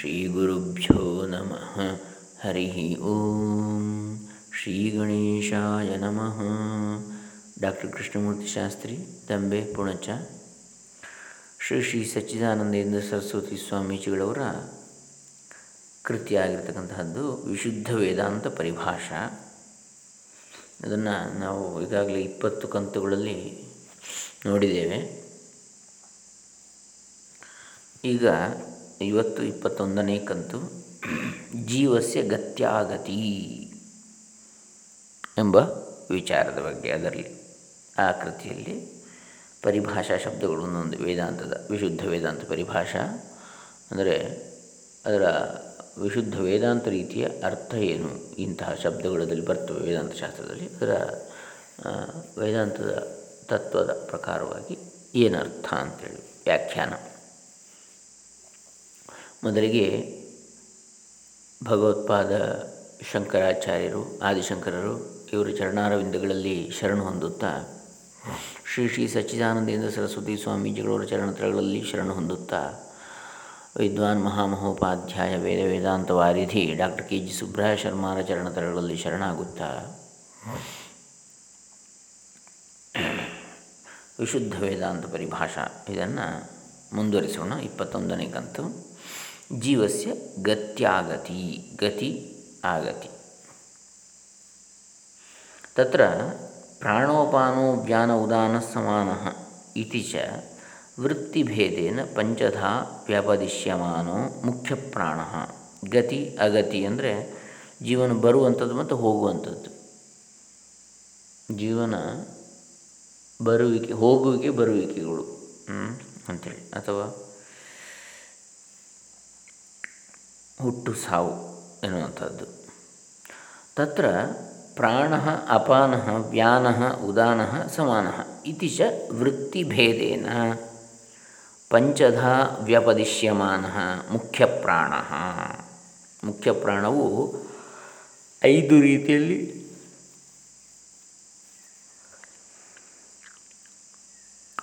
ಶ್ರೀಗುರುಭ್ಯೋ ನಮಃ ಹರಿ ಓಂ ಶ್ರೀ ಗಣೇಶಾಯ ನಮಃ ಡಾಕ್ಟರ್ ಕೃಷ್ಣಮೂರ್ತಿ ಶಾಸ್ತ್ರಿ ತಂಬೆ ಪುಣಚ ಶ್ರೀ ಶ್ರೀ ಸಚ್ಚಿದಾನಂದೇಂದ್ರ ಸರಸ್ವತಿ ಸ್ವಾಮೀಜಿಗಳವರ ಕೃತಿಯಾಗಿರ್ತಕ್ಕಂತಹದ್ದು ವಿಶುದ್ಧ ವೇದಾಂತ ಪರಿಭಾಷಾ. ಅದನ್ನು ನಾವು ಈಗಾಗಲೇ ಇಪ್ಪತ್ತು ಕಂತುಗಳಲ್ಲಿ ನೋಡಿದ್ದೇವೆ. ಈಗ ಇವತ್ತು ಇಪ್ಪತ್ತೊಂದನೇ ಕಂತು. ಜೀವಸ್ಯ ಗತ್ಯಾಗತಿ ಎಂಬ ವಿಚಾರದ ಬಗ್ಗೆ ಅದರಲ್ಲಿ, ಆ ಕೃತಿಯಲ್ಲಿ ಪರಿಭಾಷಾ ಶಬ್ದಗಳು ಒಂದೊಂದು ವೇದಾಂತದ, ವಿಶುದ್ಧ ವೇದಾಂತ ಪರಿಭಾಷಾ. ಅಂದರೆ ಅದರ ವಿಶುದ್ಧ ವೇದಾಂತ ರೀತಿಯ ಅರ್ಥ ಏನು? ಇಂತಹ ಶಬ್ದಗಳಲ್ಲಿ ಬರ್ತವೆ ವೇದಾಂತ ಶಾಸ್ತ್ರದಲ್ಲಿ. ಅದರ ವೇದಾಂತದ ತತ್ವದ ಪ್ರಕಾರವಾಗಿ ಏನರ್ಥ ಅಂತೇಳಿ ವ್ಯಾಖ್ಯಾನ. ಮೊದಲಿಗೆ ಭಗವತ್ಪಾದ ಶಂಕರಾಚಾರ್ಯರು, ಆದಿಶಂಕರರು ಇವರ ಚರಣಾರವಿಂದಗಳಲ್ಲಿ ಶರಣು ಹೊಂದುತ್ತಾ, ಶ್ರೀ ಶ್ರೀ ಸಚ್ಚಿದಾನಂದೇಂದ್ರ ಸರಸ್ವತಿ ಸ್ವಾಮೀಜಿಗಳವರ ಚರಣತ್ರಗಳಲ್ಲಿ ಶರಣು ಹೊಂದುತ್ತಾ, ವಿದ್ವಾನ್ ಮಹಾಮಹೋಪಾಧ್ಯಾಯ ವೇದ ವೇದಾಂತ ವಾರಿಧಿ ಡಾಕ್ಟರ್ ಕೆ ಜಿ ಸುಬ್ರಹ ಶರ್ಮಾರ ಚರಣತರಗಳಲ್ಲಿ ಶರಣಾಗುತ್ತಾ, ವಿಶುದ್ಧ ವೇದಾಂತ ಪರಿಭಾಷಾ ಇದನ್ನು ಮುಂದುವರಿಸೋಣ. ಇಪ್ಪತ್ತೊಂದನೇ ಕಂತು. ಜೀವಸ್ಯ ಗತ್ಯಾಗತಿ, ಗತಿ ಆಗತಿ. ತತ್ರ ಪ್ರಾಣೋಪಾನೋ ಜ್ಞಾನ ಉದಾನ ಸಮಾನ ಇತಿ ಚ ವೃತ್ತಿಭೇದೇನ ಪಂಚಧಾ ವ್ಯಾಪದಿಶ್ಯಮಾನೋ ಮುಖ್ಯ ಪ್ರಾಣ. ಗತಿ ಅಗತಿ ಅಂದರೆ ಜೀವನ ಬರುವಂಥದ್ದು ಮತ್ತು ಹೋಗುವಂಥದ್ದು. ಜೀವನ ಬರುವಿಕೆ, ಹೋಗುವಿಕೆ, ಬರುವಿಕೆಗಳು ಅಂಥೇಳಿ. ಅಥವಾ ಹುಟ್ಟು ಸಾವು ಎನ್ನುವಂಥದ್ದು. ತತ್ರ ಪ್ರಾಣ ಅಪಾನ ವ್ಯಾನ ಉದಾನ ಸಮಾನ ಇತಿ ಚ ವೃತ್ತಿಭೇದೇನ. ಪಂಚಧ ವ್ಯಪದಿಶ್ಯಮಾನ ಮುಖ್ಯ ಪ್ರಾಣ. ಮುಖ್ಯ ಪ್ರಾಣವು ಐದು ರೀತಿಯಲ್ಲಿ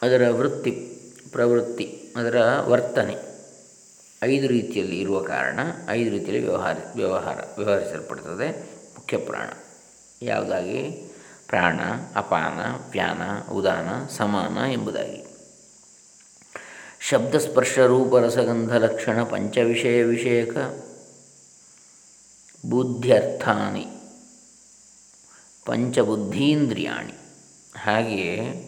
ಅದರ ವೃತ್ತಿ ಪ್ರವೃತ್ತಿ, ಅದರ ವರ್ತನೆ. ಐದು ರೀತಿಯಲ್ಲಿ ಇರುವ ಕಾರಣ ಐದು ರೀತಿಯಲ್ಲಿ ವ್ಯವಹಾರ ವ್ಯವಹಾರ, ವ್ಯವಹರಿಸಲ್ಪಡ್ತದೆ. ಮುಖ್ಯ ಪ್ರಾಣ. ಯಾವುದಾಗಿ? ಪ್ರಾಣ, ಅಪಾನ, ವ್ಯಾನ, ಉದಾನ, ಸಮಾನ ಎಂಬುದಾಗಿ. ಶಬ್ದಸ್ಪರ್ಶ ರೂಪರಸಗಂಧ ಲಕ್ಷಣ, ಪಂಚವಿಷಯ, ವಿಷಯಕ, ಬುದ್ಧ್ಯರ್ಥಾನಿ, ಪಂಚಬುದ್ಧೀಂದ್ರಿಯಾಣಿ. ಹಾಗೆಯೇ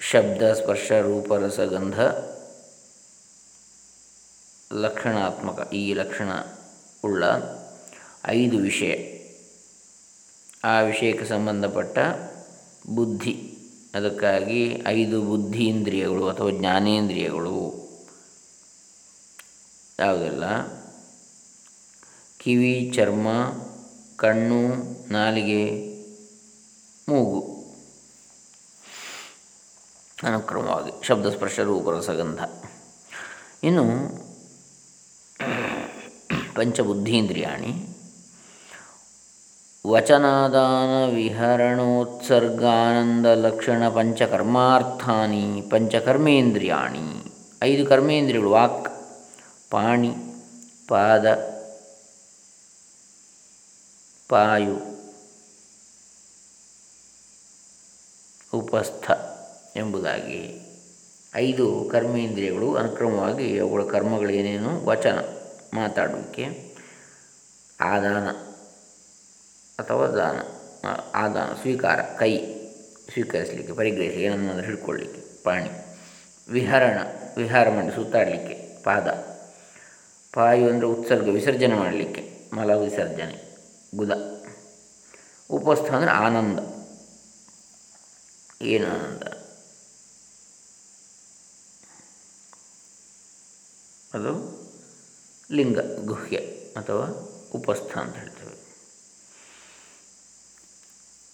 ಶಬ್ದ ಸ್ಪರ್ಶ ರೂಪರಸಗಂಧ ಲಕ್ಷಣಾತ್ಮಕ, ಈ ಲಕ್ಷಣ ಉಳ್ಳ ಐದು ವಿಷಯ. ಆ ವಿಷಯಕ್ಕೆ ಸಂಬಂಧಪಟ್ಟ ಬುದ್ಧಿ. ಅದಕ್ಕಾಗಿ ಐದು ಬುದ್ಧೀಂದ್ರಿಯಗಳು ಅಥವಾ ಜ್ಞಾನೇಂದ್ರಿಯಗಳು. ಯಾವುದೆಲ್ಲ? ಕಿವಿ, ಚರ್ಮ, ಕಣ್ಣು, ನಾಲಿಗೆ, ಮೂಗು. ಅನುಕ್ರಮವಾಗಿ ಶಬ್ದಸ್ಪರ್ಶ ರೂಪರಸಗಂಧ ಇನ್ನು ಪಂಚಬುದ್ಧೀಂದ್ರಿಯಾಣಿ. ವಚನಾದಾನ ವಿಹರಣೋತ್ಸರ್ಗಾನಂದ ಲಕ್ಷಣ ಪಂಚಕರ್ಮಾರ್ಥಾನಿ ಪಂಚಕರ್ಮೇಂದ್ರಿಯಾಣಿ. ಐದು ಕರ್ಮೇಂದ್ರಿಯಗಳು ವಾಕ್ ಪಾಣಿ ಪಾದ ಪಾಯು ಉಪಸ್ಥ ಎಂಬುದಾಗಿ ಐದು ಕರ್ಮೇಂದ್ರಿಯಗಳು ಅನುಕ್ರಮವಾಗಿ ಅವುಗಳ ಕರ್ಮಗಳೇನೇನು ವಚನ, ಮಾತಾಡುವಿಕೆ, ಆದಾನ ಅಥವಾ ದಾನ ಆದಾನ, ಸ್ವೀಕಾರ, ಕೈ, ಸ್ವೀಕರಿಸಲಿಕ್ಕೆ, ಪರಿಗ್ರಹಿಸಲಿಕ್ಕೆ ಏನನ್ನಾದರೂ ಹಿಡ್ಕೊಳ್ಳಿಕ್ಕೆ, ಪಾಣಿ, ವಿಹರಣ, ವಿಹಾರ ಮಾಡಿ ಸುತ್ತಾಡಲಿಕ್ಕೆ, ಪಾದ, ಪಾಯು ಅಂದರೆ ಉತ್ಸರ್ಗ, ವಿಸರ್ಜನೆ ಮಾಡಲಿಕ್ಕೆ, ಮಲ ವಿಸರ್ಜನೆ, ಗುದ, ಉಪಸ್ಥ ಅಂದರೆ ಆನಂದ, ಏನು ಅದು ಲಿಂಗ, ಗುಹ್ಯ ಅಥವಾ ಉಪಸ್ಥ ಅಂತ ಹೇಳ್ತೇವೆ.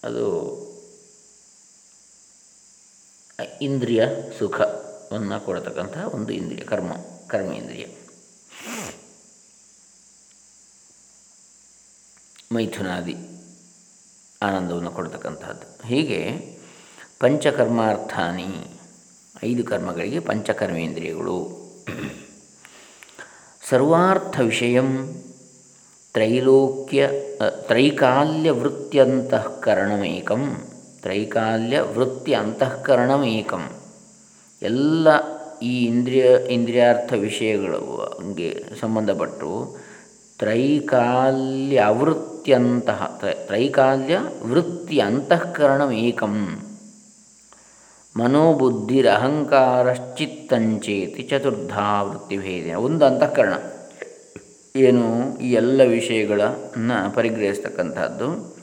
ಅದು ಇಂದ್ರಿಯ ಸುಖವನ್ನು ಕೊಡತಕ್ಕಂತಹ ಒಂದು ಇಂದ್ರಿಯ, ಕರ್ಮ, ಕರ್ಮೇಂದ್ರಿಯ. ಮೈಥುನಾದಿ ಆನಂದವನ್ನು ಕೊಡ್ತಕ್ಕಂಥದ್ದು ಹೀಗೆ ಪಂಚಕರ್ಮಾರ್ಥಾನಿ ಐದು ಕರ್ಮಗಳಿಗೆ ಪಂಚಕರ್ಮೇಂದ್ರಿಯಗಳು. ಸರ್ವಾರ್ಥ ವಿಷಯ ತ್ರೈಲೋಕ್ಯ ತ್ರೈಕಾಲ್ಯ ವೃತ್ತಿಯಂತಃಕರಣಮೇಕಂ ತ್ರೈಕಾಲ್ಯ ವೃತ್ತಿ ಅಂತಃಕರಣಮೇಕಂ ಎಲ್ಲ ಈ ಇಂದ್ರಿಯ ಇಂದ್ರಿಯಾರ್ಥ ವಿಷಯಗಳಿಗೆ ಸಂಬಂಧಪಟ್ಟು ತ್ರೈಕಾಲ್ಯ ಅವೃತ್ತಿಯಂತಹ ತ್ರೈಕಾಲ್ಯ ವೃತ್ತಿ ಅಂತಃಕರಣಮೇಕಂ ಮನೋಬುದ್ಧಿರಹಂಕಾರಶ್ಚಿತ್ತಂಚೇತಿ ಚತುರ್ಧಾ ವೃತ್ತಿಭೇದ ಒಂದು ಅಂತಃಕರಣ. ಏನು? ಈ ಎಲ್ಲ ವಿಷಯಗಳನ್ನು ಪರಿಗ್ರಹಿಸ್ತಕ್ಕಂಥದ್ದು.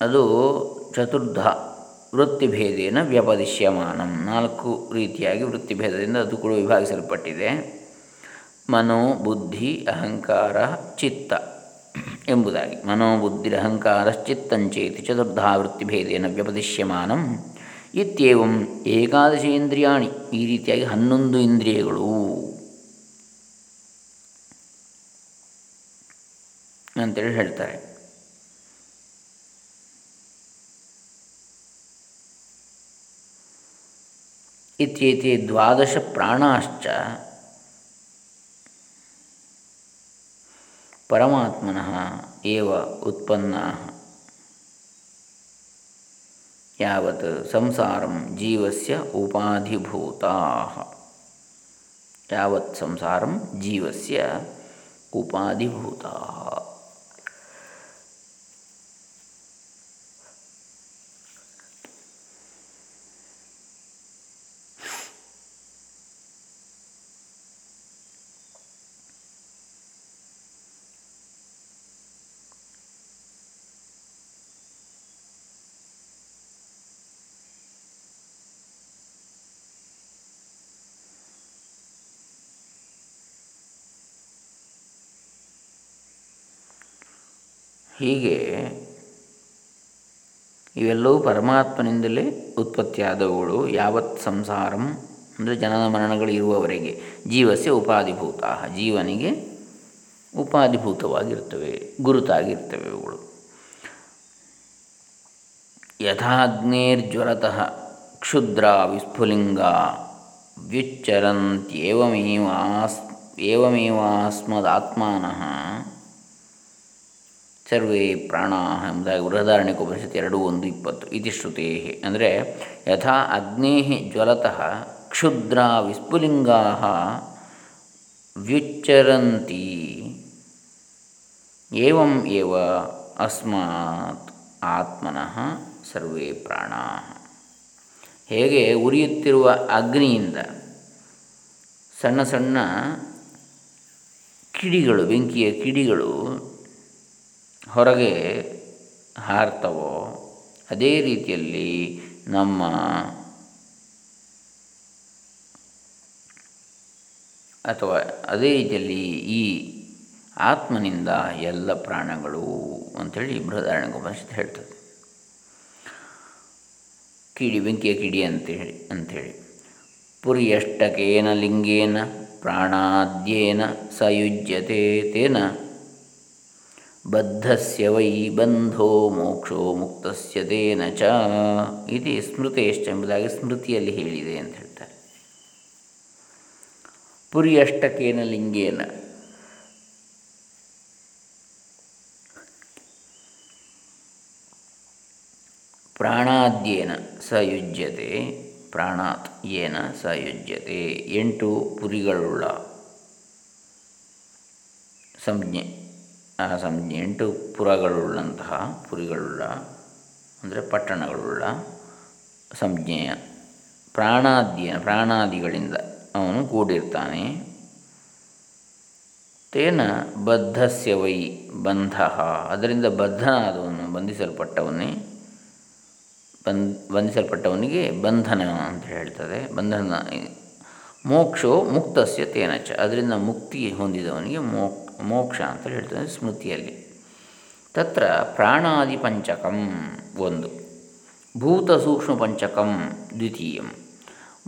ಅದು ಚತುರ್ಧ ವೃತ್ತಿಭೇದೇನ ವ್ಯಪದಿಶ್ಯಮಾನಂ. ನಾಲ್ಕು ರೀತಿಯಾಗಿ ವೃತ್ತಿಭೇದದಿಂದ ಅದು ಕೂಡ ವಿಭಾಗಿಸಲ್ಪಟ್ಟಿದೆ. ಮನೋ ಬುದ್ಧಿ ಅಹಂಕಾರ, ಚಿತ್ತ. ಎಂಬುದಾಗಿ. ಮನೋಬುದ್ಧಿರಹಂಕಾರಶ್ಚಿತ್ತಂಚೇತಿ ಚತುರ್ಧಾ ವೃತ್ತಿಭೇದೇನ ವ್ಯಪದಿಶ್ಯಮಾನಂ. ಇತ್ಯೇವಂ ಏಕಾದಶೇಂದ್ರಿಯಾಣಿ ಈ ರೀತಿಯಾಗಿ ಹನ್ನೊಂದು ಇಂದ್ರಿಯಗಳು. ಅಂತೇಳಿ ಹೇಳ್ತಾರೆ. ಇತ್ಯೇತಿ ದ್ವಾದಶ ಪ್ರಾಣಾಶ್ಚ. ಪರಮಾತ್ಮನಃ ಏವ ಉತ್ಪನ್ನ ಯಾವತ್ ಸಂಸಾರಂ ಜೀವಸ್ಯ ಉಪಾಧಿಭೂತಾ ಯಾವತ್ ಸಂಸಾರಂ ಜೀವಸ್ಯ ಉಪಾಧಿಭೂತಾ ಹೀಗೆ ಇವೆಲ್ಲವೂ ಪರಮಾತ್ಮನಿಂದಲೇ ಉತ್ಪತ್ತಿಯಾದವುಗಳು. ಯಾವತ್ ಸಂಸಾರಂ ಅಂದರೆ ಜನನ ಮರಣಗಳು ಇರುವವರೆಗೆ. ಜೀವಸ್ಯ ಉಪಾಧಿಭೂತ ಜೀವನಿಗೆ ಉಪಾಧಿಭೂತವಾಗಿರ್ತವೆ, ಗುರುತಾಗಿರ್ತವೆ ಅವುಗಳು ಯಥಾಗ್ನೇರ್ಜ್ವರತಃ ಕ್ಷುದ್ರ ವಿಸ್ಫುಲಿಂಗ ವ್ಯುಚ್ಚರಂತ್ಯೇವಮೇವಾಸ್, ಏವಮೇವಾಸ್ಮದಾತ್ಮಾನಃ ಸರ್ವೇ ಪ್ರಾಣ ಎಂಬುದಾಗಿ ಬೃಹದಾರಣ್ಯಕ ಉಪನಿಷತ್ ಎರಡು, ಒಂದು, ಇಪ್ಪತ್ತು. ಇತಿ ಶ್ರುತೇ ಅಂದರೆ ಯಥಾ ಅಗ್ನೇ ಜ್ವಲತಃ ಕ್ಷುದ್ರ ವಿಸ್ಫುಲಿಂಗಾ ವ್ಯುಚ್ಚರಂತಿ ಏವಂ ಏವ ಅಸ್ಮಾತ್ ಆತ್ಮನಃ ಸರ್ವೇ ಪ್ರಾಣ ಹೇಗೆ ಉರಿಯುತ್ತಿರುವ ಅಗ್ನಿಯಿಂದ ಸಣ್ಣ ಸಣ್ಣ ಕಿಡಿಗಳು, ಬೆಂಕಿಯ ಕಿಡಿಗಳು ಹೊರಗೆ ಹಾರ್ತವೋ, ಅದೇ ರೀತಿಯಲ್ಲಿ ನಮ್ಮ ಅಥವಾ ಅದೇ ರೀತಿಯಲ್ಲಿ ಈ ಆತ್ಮನಿಂದ ಎಲ್ಲ ಪ್ರಾಣಗಳು ಅಂಥೇಳಿ ಬೃಹದಾರಣ್ಯ ಹೇಳ್ತದೆ. ಕಿಡಿ ಬೆಂಕಿಯ ಕಿಡಿ ಅಂತೇಳಿ ಅಂಥೇಳಿ ಪುರಿಯಷ್ಟಕೇನ ಲಿಂಗೇನ ಪ್ರಾಣಾದ್ಯೇನ ಸಯುಜ್ಯತೆ ತೇನ ಬದ್ಧಸ್ಯ ವೈ ಬಂಧೋ ಮೋಕ್ಷೋ ಮುಕ್ತಸ್ಯ ತೇನ ಚ ಇದು ಎಂಬುದಾಗಿ ಸ್ಮೃತಿಯಲ್ಲಿ ಹೇಳಿದೆ ಅಂತ ಹೇಳ್ತಾರೆ. ಪುರಿ ಅಷ್ಟಕೇನ ಲಿಂಗೇನ? ಪ್ರಾಣಾದ್ಯೇನ ಸಯುಜ್ಯತೆ, ಪ್ರಾಣಾತ್ ಏನ ಸಯುಜ್ಯತೆ, ಎಂಟು ಪುರಿಗಳುಳ್ಳ ಸಂಜ್ಞೆ. ಆ ಸಂಜ್ಞೆ ಎಂಟು ಪುರಗಳುಳ್ಳಂತಹ, ಪುರಿಗಳುಳ್ಳ, ಅಂದರೆ ಪಟ್ಟಣಗಳುಳ್ಳ ಸಂಜ್ಞೆಯ ಪ್ರಾಣಾದ್ಯ, ಪ್ರಾಣಾದಿಗಳಿಂದ ಅವನು ಕೂಡಿರ್ತಾನೆ. ತೇನ ಬದ್ಧಸ್ಯ ವೈ ಬಂಧ. ಅದರಿಂದ ಬದ್ಧನಾದವನು, ಬಂಧಿಸಲ್ಪಟ್ಟವನೇ, ಬಂದ್, ಬಂಧಿಸಲ್ಪಟ್ಟವನಿಗೆ ಬಂಧನ ಅಂತ ಹೇಳ್ತದೆ. ಬಂಧನ, ಮೋಕ್ಷೋ ಮುಕ್ತಸ್ಯ ತೇನಚ. ಅದರಿಂದ ಮುಕ್ತಿ ಹೊಂದಿದವನಿಗೆ ಮೋಕ್ ಮೋಕ್ಷ ಅಂತ ಹೇಳ್ತದೆ ಸ್ಮೃತಿಯಲ್ಲಿ. ತತ್ರ ಪ್ರಾಣಾದಿ ಪಂಚಕಂ ಒಂದು. ಭೂತ ಸೂಕ್ಷ್ಮ ಪಂಚಕಂ ದ್ವಿತೀಯಂ.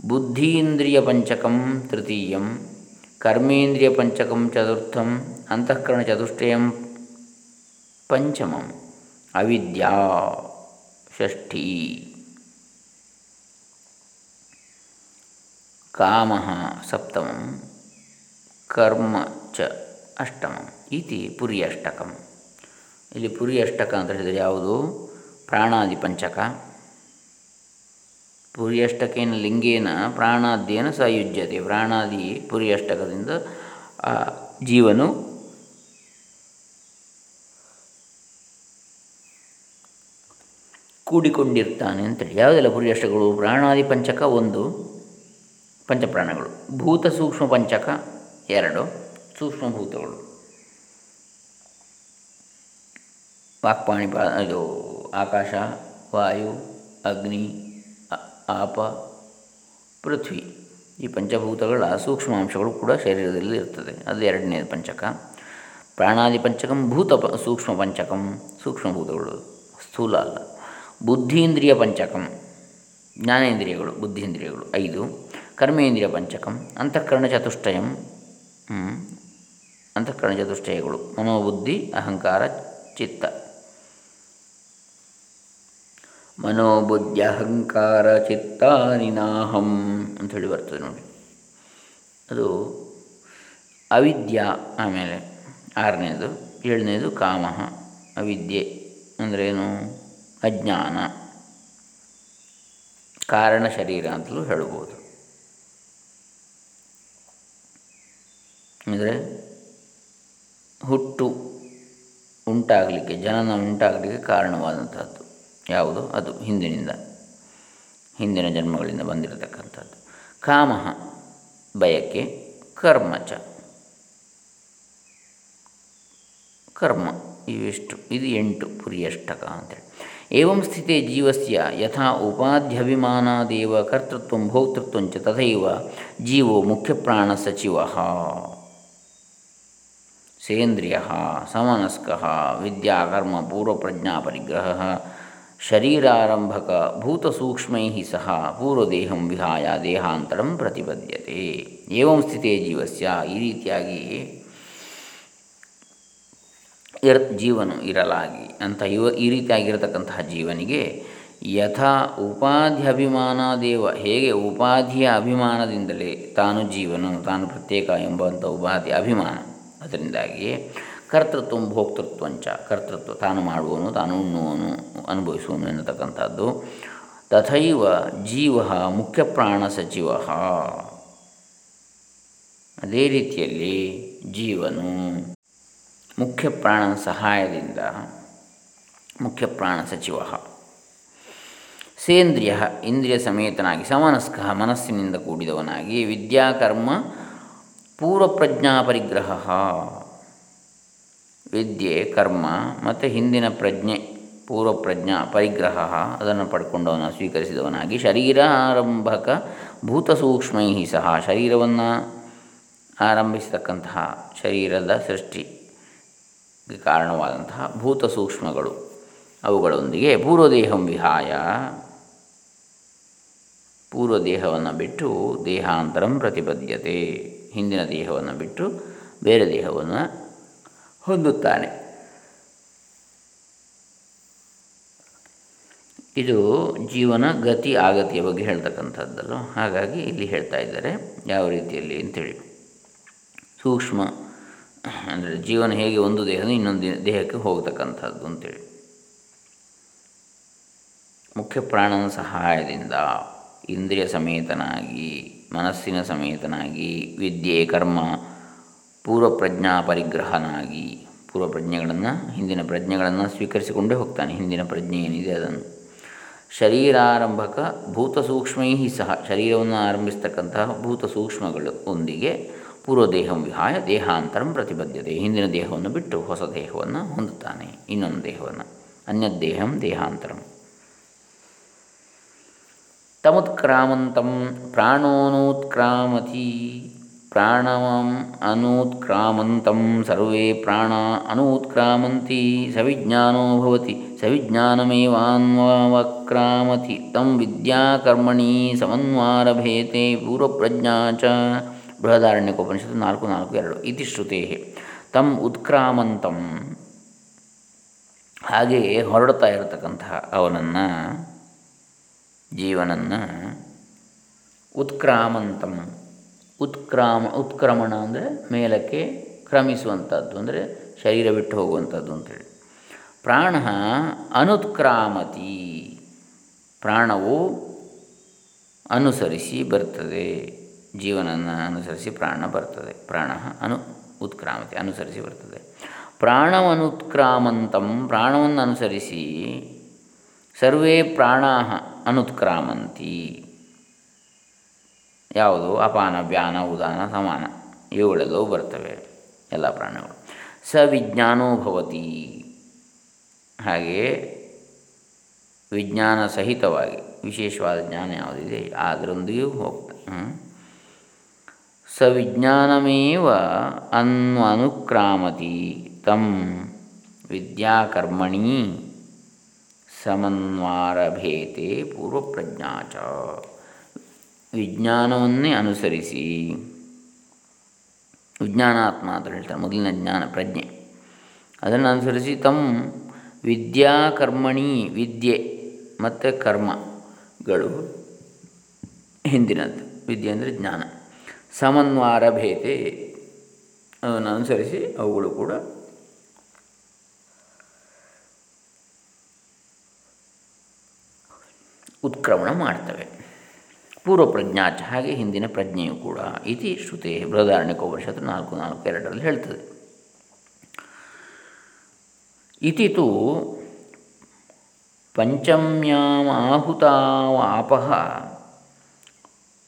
ಬುದ್ಧೀಂದ್ರಿಯ ಪಂಚಕಂ ತೃತೀಯಂ. ಕರ್ಮೇಂದ್ರಿಯ ಪಂಚಕಂ ಚತುರ್ಥಂ. ಅಂತಃಕರಣ ಚತುಷ್ಟಯಂ ಪಂಚಮಂ. ಅವಿದ್ಯಾ ಷಷ್ಠಿ. ಕಾಮ ಸಪ್ತಮಂ. ಕರ್ಮ ಚ ಅಷ್ಟಮ ಇತಿ ಪುರಿ ಅಷ್ಟಕಂ ಇಲ್ಲಿ ಪುರಿ ಅಷ್ಟಕ ಅಂತ ಹೇಳಿದರೆ ಯಾವುದು? ಪ್ರಾಣಾದಿ ಪಂಚಕ. ಪುರಿ ಅಷ್ಟಕೇನ ಲಿಂಗೇನ ಪ್ರಾಣಾದ್ಯೇನ ಸಯುಜ್ಯತೆ. ಪ್ರಾಣಾದಿ ಪುರಿ ಅಷ್ಟಕದಿಂದ ಜೀವನು ಕೂಡಿಕೊಂಡಿರ್ತಾನೆ ಅಂತೇಳಿ ಯಾವುದೆಲ್ಲ ಪುರಿ ಅಷ್ಟಕಗಳು ಪ್ರಾಣಾದಿ ಪಂಚಕ ಒಂದು. ಪಂಚಪ್ರಾಣಗಳು. ಭೂತ ಸೂಕ್ಷ್ಮ ಪಂಚಕ ಎರಡು. ಸೂಕ್ಷ್ಮಭೂತಗಳು. ವಾಕ್ಪಾಣಿ ಇದು ಆಕಾಶ, ವಾಯು, ಅಗ್ನಿ ಆಪ, ಪೃಥ್ವಿ ಈ ಪಂಚಭೂತಗಳ ಸೂಕ್ಷ್ಮಾಂಶಗಳು ಕೂಡ ಶರೀರದಲ್ಲಿ ಇರ್ತದೆ. ಅದು ಎರಡನೇ ಪಂಚಕ. ಪ್ರಾಣಾದಿ ಪಂಚಕಂ, ಭೂತ ಪ, ಸೂಕ್ಷ್ಮ ಪಂಚಕಂ, ಸೂಕ್ಷ್ಮಭೂತಗಳು ಸ್ಥೂಲ ಅಲ್ಲ. ಬುದ್ಧೀಂದ್ರಿಯ ಪಂಚಕಂ, ಜ್ಞಾನೇಂದ್ರಿಯಗಳು, ಬುದ್ಧೀಂದ್ರಿಯಗಳು ಐದು. ಕರ್ಮೇಂದ್ರಿಯ ಪಂಚಕಂ, ಅಂತಃಕರಣ ಚತುಷ್ಟಯಂ ಅಂತಃಕರಣ ಚತುಷ್ಟಯಗಳು, ಮನೋಬುದ್ಧಿ, ಅಹಂಕಾರ, ಚಿತ್ತ. ಮನೋಬುದ್ಧಿ, ಅಹಂಕಾರ ಚಿತ್ತಾನಿನಾಹಂ ಅಂಥೇಳಿ ಬರ್ತದೆ ನೋಡಿ. ಅದು ಅವಿದ್ಯ ಆಮೇಲೆ ಆರನೇದು, ಏಳನೇದು ಕಾಮ, ಅವಿದ್ಯೆ ಅಂದ್ರೇನು ಅಜ್ಞಾನ. ಕಾರಣ ಶರೀರ ಅಂತಲೂ ಹೇಳ್ಬೋದು. ಅಂದರೆ ಹುಟ್ಟು ಉಂಟಾಗಲಿಕ್ಕೆ, ಜನನ ಉಂಟಾಗಲಿಕ್ಕೆ ಕಾರಣವಾದಂಥದ್ದು. ಯಾವುದು? ಅದು ಹಿಂದಿನಿಂದ, ಹಿಂದಿನ ಜನ್ಮಗಳಿಂದ ಬಂದಿರತಕ್ಕಂಥದ್ದು. ಕಾಮ ಬಯಕೆ ಕರ್ಮಚ ಕರ್ಮ ಇವೆಷ್ಟು, ಇದು ಎಂಟು ಪುರಿಯಷ್ಟಕ ಅಂತೇಳಿ. ಏವಂ ಸ್ಥಿತಿ ಜೀವಸ್ಯ ಯಥಾ ಉಪಾಧ್ಯಭಿಮಾನಾದೇವ ಕರ್ತೃತ್ವ ಭೋಕ್ತೃತ್ವಂಚ ತಥೈವ ಜೀವೋ ಮುಖ್ಯಪ್ರಾಣ ಸಚಿವ. ಸೇಂದ್ರಿಯ, ಸಮನಸ್ಕ ವಿದ್ಯಾಕರ್ಮ ಪೂರ್ವಪ್ರಜ್ಞಾಪರಿಗ್ರಹ ಶರೀರಾರಂಭಕ ಭೂತಸೂಕ್ಷ್ಮೈ ಸಹ ಪೂರ್ವದೇಹಂ ವಿಹಾಯ, ದೇಹಾಂತರಂ ಪ್ರತಿಪದ್ಯತೆ. ಏವಂ ಸ್ಥಿತಿ ಜೀವಸ್ಯ, ಈ ರೀತಿಯಾಗಿ ಇರ್, ಜೀವನು ಇರಲಾಗಿ ಅಂತ ಇವ, ಈ ರೀತಿಯಾಗಿರತಕ್ಕಂತಹ ಜೀವನಿಗೆ ಯಥಾ ಉಪಾಧಿ ಅಭಿಮಾನದೇವ ಹೇಗೆ ಉಪಾಧಿಯ ಅಭಿಮಾನದಿಂದಲೇ ತಾನು ಜೀವನು ತಾನು ಪ್ರತ್ಯೇಕ ಎಂಬಂಥ ಉಪಾಧಿ ಅಭಿಮಾನ. ಅದರಿಂದಾಗಿ ಕರ್ತೃತ್ವ ಭೋಕ್ತೃತ್ವಂಚ, ಕರ್ತೃತ್ವ ತಾನು ಮಾಡುವನು ತಾನು ಉಣ್ಣುವನು ಅನುಭವಿಸುವನು ಎನ್ನತಕ್ಕಂಥದ್ದು. ತಥೈವ ಜೀವ ಮುಖ್ಯ ಪ್ರಾಣ ಸಚಿವ. ಅದೇ ರೀತಿಯಲ್ಲಿ ಜೀವನು ಮುಖ್ಯ ಪ್ರಾಣನ ಸಹಾಯದಿಂದ ಮುಖ್ಯ ಪ್ರಾಣ ಸಚಿವ. ಸೇಂದ್ರಿಯ ಇಂದ್ರಿಯ ಸಮೇತನಾಗಿ ಸಮನಸ್ಕ ಮನಸ್ಸಿನಿಂದ ಕೂಡಿದವನಾಗಿ ವಿದ್ಯಾಕರ್ಮ ಪೂರ್ವಪ್ರಜ್ಞಾ ಪರಿಗ್ರಹ ವಿದ್ಯೆ, ಕರ್ಮ ಮತ್ತು ಹಿಂದಿನ ಪ್ರಜ್ಞೆ, ಪೂರ್ವಪ್ರಜ್ಞಾ ಪರಿಗ್ರಹ ಅದನ್ನು ಪಡ್ಕೊಂಡವನ, ಸ್ವೀಕರಿಸಿದವನಾಗಿ ಶರೀರ ಆರಂಭಕ ಭೂತಸೂಕ್ಷ್ಮೈ ಸಹ ಶರೀರವನ್ನು ಆರಂಭಿಸತಕ್ಕಂತಹ ಶರೀರದ ಸೃಷ್ಟಿ ಕಾರಣವಾದಂತಹ ಭೂತ ಸೂಕ್ಷ್ಮಗಳು ಅವುಗಳೊಂದಿಗೆ ಪೂರ್ವದೇಹಂ ವಿಹಾಯ. ಪೂರ್ವದೇಹವನ್ನು ಬಿಟ್ಟು ದೇಹಾಂತರಂ ಪ್ರತಿಪದ್ಯತೆ. ಹಿಂದಿನ ದೇಹವನ್ನು ಬಿಟ್ಟು ಬೇರೆ ದೇಹವನ್ನು ಹೊಂದುತ್ತಾನೆ. ಇದು ಜೀವನ ಗತಿ ಆಗತಿಯ ಬಗ್ಗೆ ಹೇಳ್ತಕ್ಕಂಥದ್ದಲ್ಲ ಹಾಗಾಗಿ ಇಲ್ಲಿ ಹೇಳ್ತಾ ಇದ್ದಾರೆ ಯಾವ ರೀತಿಯಲ್ಲಿ ಅಂತೇಳಿ. ಸೂಕ್ಷ್ಮ, ಅಂದರೆ ಜೀವನ ಹೇಗೆ ಒಂದು ದೇಹದ ಇನ್ನೊಂದು ದೇಹಕ್ಕೆ ಹೋಗ್ತಕ್ಕಂಥದ್ದು ಅಂತೇಳಿ. ಮುಖ್ಯ ಪ್ರಾಣನ ಸಹಾಯದಿಂದ ಇಂದ್ರಿಯ ಸಮೇತನಾಗಿ, ಮನಸ್ಸಿನ ಸಮೇತನಾಗಿ, ವಿದ್ಯೆ, ಕರ್ಮ, ಪೂರ್ವಪ್ರಜ್ಞಾ ಪರಿಗ್ರಹನಾಗಿ ಪೂರ್ವ ಪ್ರಜ್ಞೆಗಳನ್ನು ಹಿಂದಿನ ಪ್ರಜ್ಞೆಗಳನ್ನು ಸ್ವೀಕರಿಸಿಕೊಂಡೇ ಹೋಗ್ತಾನೆ. ಹಿಂದಿನ ಪ್ರಜ್ಞೆ ಏನಿದೆ ಅದನ್ನು. ಶರೀರಾರಂಭಕ ಭೂತ ಸೂಕ್ಷ್ಮೈ ಸಹ, ಶರೀರವನ್ನು ಆರಂಭಿಸ್ತಕ್ಕಂತಹ ಭೂತ ಸೂಕ್ಷ್ಮಗಳು ಒಂದಿಗೆ ಪೂರ್ವದೇಹಂ ವಿಹಾಯ, ದೇಹಾಂತರಂ ಪ್ರತಿಬದ್ಧತೆ ಹಿಂದಿನ ದೇಹವನ್ನು ಬಿಟ್ಟು ಹೊಸ ದೇಹವನ್ನು ಹೊಂದುತ್ತಾನೆ, ಇನ್ನೊಂದು ದೇಹವನ್ನು. ಅನ್ಯದ್ದೇಹಂ ದೇಹಾಂತರಂ. ತಮುತ್ಕ್ರಾಮಂತಂ ಪ್ರಾಣೋನೂತ್ಕ್ರಾಮತಿ ಪ್ರಾಣವಂ ಅನೂತ್ಕ್ರಾಮಂತಂ ಸರ್ವೇ ಪ್ರಾಣ ಅನೂತ್ಕ್ರಾಮಂತಿ ಸವಿಜ್ಞಾನೋ ಭವತಿ ಸವಿಜ್ಞಾನಮೇವಾನ್ವಕ್ರಾಮತಿ ತಂ ವಿದ್ಯಾಕರ್ಮಣಿ ಸಮನ್ವಾರಭೇತೆ ಪೂರ್ವಪ್ರಜ್ಞಾ ಚ ಬೃಹದಾರಣ್ಯಕೋಪನಿಷತ್ತು ನಾಲ್ಕು ನಾಲ್ಕು ಎರಡು ಇತಿ ಶ್ರುತೇ ತಂ ಉತ್ಕ್ರಾಮಂತಂ ಹಾಗೆಯೇ ಹೊರಡ್ತಾ ಇರತಕ್ಕಂತಹ ಅವನನ್ನು ಜೀವನನ್ನು ಉತ್ಕ್ರಾಮಂತಂ, ಉತ್ಕ್ರಾಮ, ಉತ್ಕ್ರಮಣ ಅಂದರೆ ಮೇಲಕ್ಕೆ ಕ್ರಮಿಸುವಂಥದ್ದು ಅಂದರೆ ಶರೀರ ಬಿಟ್ಟು ಹೋಗುವಂಥದ್ದು ಅಂತೇಳಿ ಪ್ರಾಣ ಅನುತ್ಕ್ರಾಮತಿ, ಪ್ರಾಣವು ಅನುಸರಿಸಿ ಬರ್ತದೆ, ಜೀವನನ್ನು ಅನುಸರಿಸಿ ಪ್ರಾಣ ಬರ್ತದೆ, ಪ್ರಾಣ ಅನು ಉತ್ಕ್ರಾಮತಿ, ಅನುಸರಿಸಿ ಬರ್ತದೆ. ಪ್ರಾಣವನುತ್ಕ್ರಾಮಂತಂ ಪ್ರಾಣವನ್ನು ಅನುಸರಿಸಿ ಸರ್ವೇ ಪ್ರಾಣ ಅನುತ್ಕ್ರಾಮಂತಿ. ಯಾವುದು? ಅಪಾನ ವ್ಯಾನ ಉದಾನ, ಸಮಾನ. ಇವುಗಳೆಲ್ಲವೂ ಬರ್ತವೆ ಎಲ್ಲ ಪ್ರಾಣಿಗಳು. ಸ ವಿಜ್ಞಾನೋ ಭವತಿ. ಹಾಗೆಯೇ ವಿಜ್ಞಾನ ಸಹಿತವಾಗಿ, ವಿಶೇಷವಾದ ಜ್ಞಾನ ಯಾವುದಿದೆ? ಅದರೊಂದಿಗೂ ಹೋಗ್ತದೆ ಸ ವಿಜ್ಞಾನಮೇವ ಅನ್ವ ಅನುಕ್ರಾಮತಿ ತಂ ವಿದ್ಯಾಕರ್ಮಣಿ. ಸಮನ್ವಾರಭೇತೆ ಪೂರ್ವಪ್ರಜ್ಞಾಚ ವಿಜ್ಞಾನವನ್ನೇ ಅನುಸರಿಸಿ. ವಿಜ್ಞಾನಾತ್ಮ ಅಂತ ಹೇಳ್ತಾರೆ, ಮೊದಲಿನ ಜ್ಞಾನ, ಪ್ರಜ್ಞೆ. ಅದನ್ನು ಅನುಸರಿಸಿ ತಮ್ಮ ವಿದ್ಯಾಕರ್ಮಣಿ ವಿದ್ಯೆ, ಮತ್ತು ಕರ್ಮಗಳು ಹಿಂದಿನದ್ದು. ವಿದ್ಯೆ ಅಂದರೆ ಜ್ಞಾನ. ಸಮನ್ವಾರ ಭೇತೆ ಅದನ್ನು ಅನುಸರಿಸಿ ಅವುಗಳು ಕೂಡ ಉತ್ಕ್ರಮಣ ಮಾಡ್ತವೆ. ಪೂರ್ವ ಪ್ರಜ್ಞಾಚ ಹಾಗೆ ಹಿಂದಿನ ಪ್ರಜ್ಞೆಯು ಕೂಡ ಇತಿ ಶ್ರುತೆ ಬೃಹದಾರಣ್ಯಕೋಪನಿಷತ್ತು ನಾಲ್ಕು ನಾಲ್ಕು ಎರಡರಲ್ಲಿ ಹೇಳ್ತದೆ. ಇತಿ ತು ಪಂಚಮ್ಯಾಮಾಹುತಾವಾಪಃ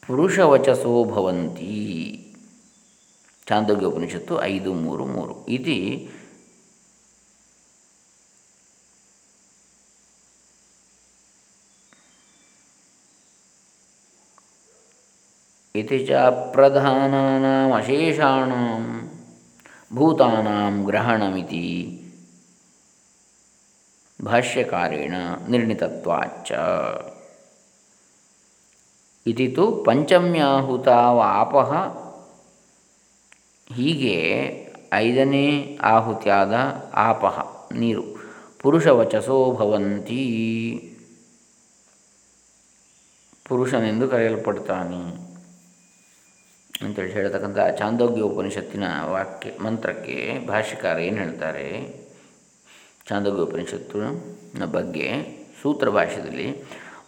ಪುರುಷವಚಸೋ ಭವಂತಿ. ಚಾಂದೋಗ್ಯೋಪನಿಷತ್ತು ಐದು ಮೂರು ಮೂರು. ಇತಿ ಇತಿ ಚ ಅಪ್ರಧಾನಾನಾಮಶೇಷಾಣ ಭೂತಾನಾಂ ಗ್ರಹಣಮಿತಿ ಭಾಷ್ಯಕಾರೇಣ ನಿರ್ಣಿತತ್ವಾಚ್ಚ ಇತಿ ತು ಪಂಚಮ್ಯಾಹುತಾವಾಪ ಹೀಗೆ ಐದನೇ ಆಹುತಿಯಾದ ಆಪಹ ನೀರು ಪುರುಷವಚಸೋ ಭವಂತಿ ಪುರುಷನೆಂದು ಕರೆಯಲ್ಪಡ್ತಾನೆ। ಅಂತೇಳಿ ಹೇಳ್ತಕ್ಕಂಥ ಚಾಂದೋಗ್ಯ ಉಪನಿಷತ್ತಿನ ವಾಕ್ಯ, ಮಂತ್ರಕ್ಕೆ ಭಾಷ್ಯಕಾರ ಏನು ಹೇಳ್ತಾರೆ? ಚಾಂದೋಗ್ಯ ಉಪನಿಷತ್ತಿನ ಬಗ್ಗೆ ಸೂತ್ರ ಭಾಷೆಯಲ್ಲಿ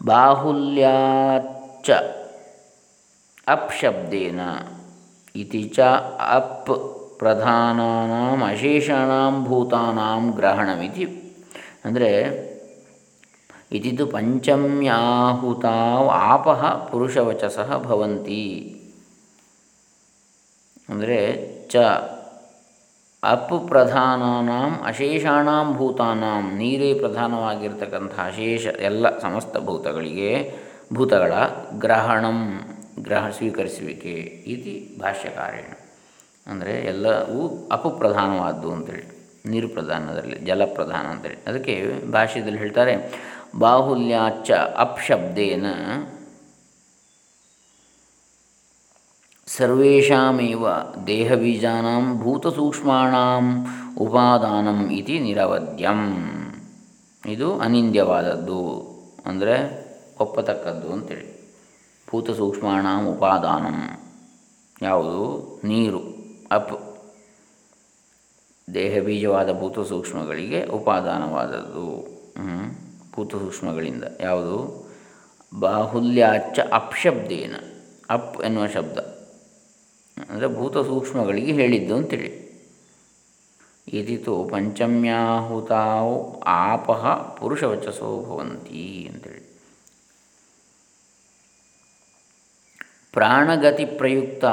ಬಾಹುಲ್ಯಾಚ ಅಪ್ ಶಬ್ದೇನ ಇತಿ ಚ ಅಪ್ ಪ್ರಧಾನ ಅಶೇಷಾಂ ಭೂತಾನಾಂ ಗ್ರಹಣಮಿತಿ. ಅಂದರೆ ಇದು ಪಂಚಮ್ಯಾಹುತಾವ್ ಆಪಃ ಪುರುಷವಚಸಃ ಭವಂತಿ. ಅಂದರೆ ಚ ಅಪ್ ಪ್ರಧಾನಾಂ ಅಶೇಷಾಣಾಂ ಭೂತಾನಾಂ. ನೀರೇ ಪ್ರಧಾನವಾಗಿರ್ತಕ್ಕಂಥ ಅಶೇಷ ಎಲ್ಲ ಸಮಸ್ತ ಭೂತಗಳಿಗೆ, ಭೂತಗಳ ಗ್ರಹಣಂ, ಗ್ರಹ ಸ್ವೀಕರಿಸುವಿಕೆ ಇತಿ ಭಾಷ್ಯಕಾರೇಣ. ಅಂದರೆ ಎಲ್ಲವೂ ಅಪಪ್ರಧಾನವಾದ್ದು ಅಂತೇಳಿ, ನೀರು ಪ್ರಧಾನದಲ್ಲಿ ಜಲಪ್ರಧಾನ ಅಂತೇಳಿ. ಅದಕ್ಕೆ ಭಾಷ್ಯದಲ್ಲಿ ಹೇಳ್ತಾರೆ ಬಾಹುಲ್ಯಾಚ ಅಪ್ಶಬ್ದೇನ ಸರ್ವೇಷಾಮೇವ ದೇಹಬೀಜಾನಾಂ ಭೂತಸೂಕ್ಷ್ಮಾಣಾಂ ಉಪಾದಾನಂ ಇತಿ ನಿರವದ್ಯಂ ಇದು ಅನಿಂದ್ಯವಾದದ್ದು. ಅಂದರೆ ಒಪ್ಪತಕ್ಕದ್ದು ಅಂತೇಳಿ. ಭೂತಸೂಕ್ಷ್ಮಾಣಾಂ ಉಪಾದಾನಂ. ಯಾವುದು? ನೀರು. ಅಪ್. ದೇಹ ಬೀಜವಾದ ಭೂತಸೂಕ್ಷ್ಮಗಳಿಗೆ ಉಪಾದಾನವಾದದ್ದು. ಭೂತಸೂಕ್ಷ್ಮಗಳಿಂದ. ಯಾವುದು? ಬಾಹುಲ್ಯಾಚ ಅಪ್ಶಬ್ದೇನ. ಅಪ್ ಎನ್ನುವ ಶಬ್ದ. ಅಂದರೆ ಭೂತ ಸೂಕ್ಷ್ಮಗಳಿಗೆ ಹೇಳಿದ್ದು ಅಂತೇಳಿ. ಇದಿತು ಪಂಚಮ್ಯಾಹುತಾವು ಆಪಹ ಪುರುಷವಚಸೋ ಭವಂತಿ ಅಂತೇಳಿ. ಪ್ರಾಣಗತಿ ಪ್ರಯುಕ್ತ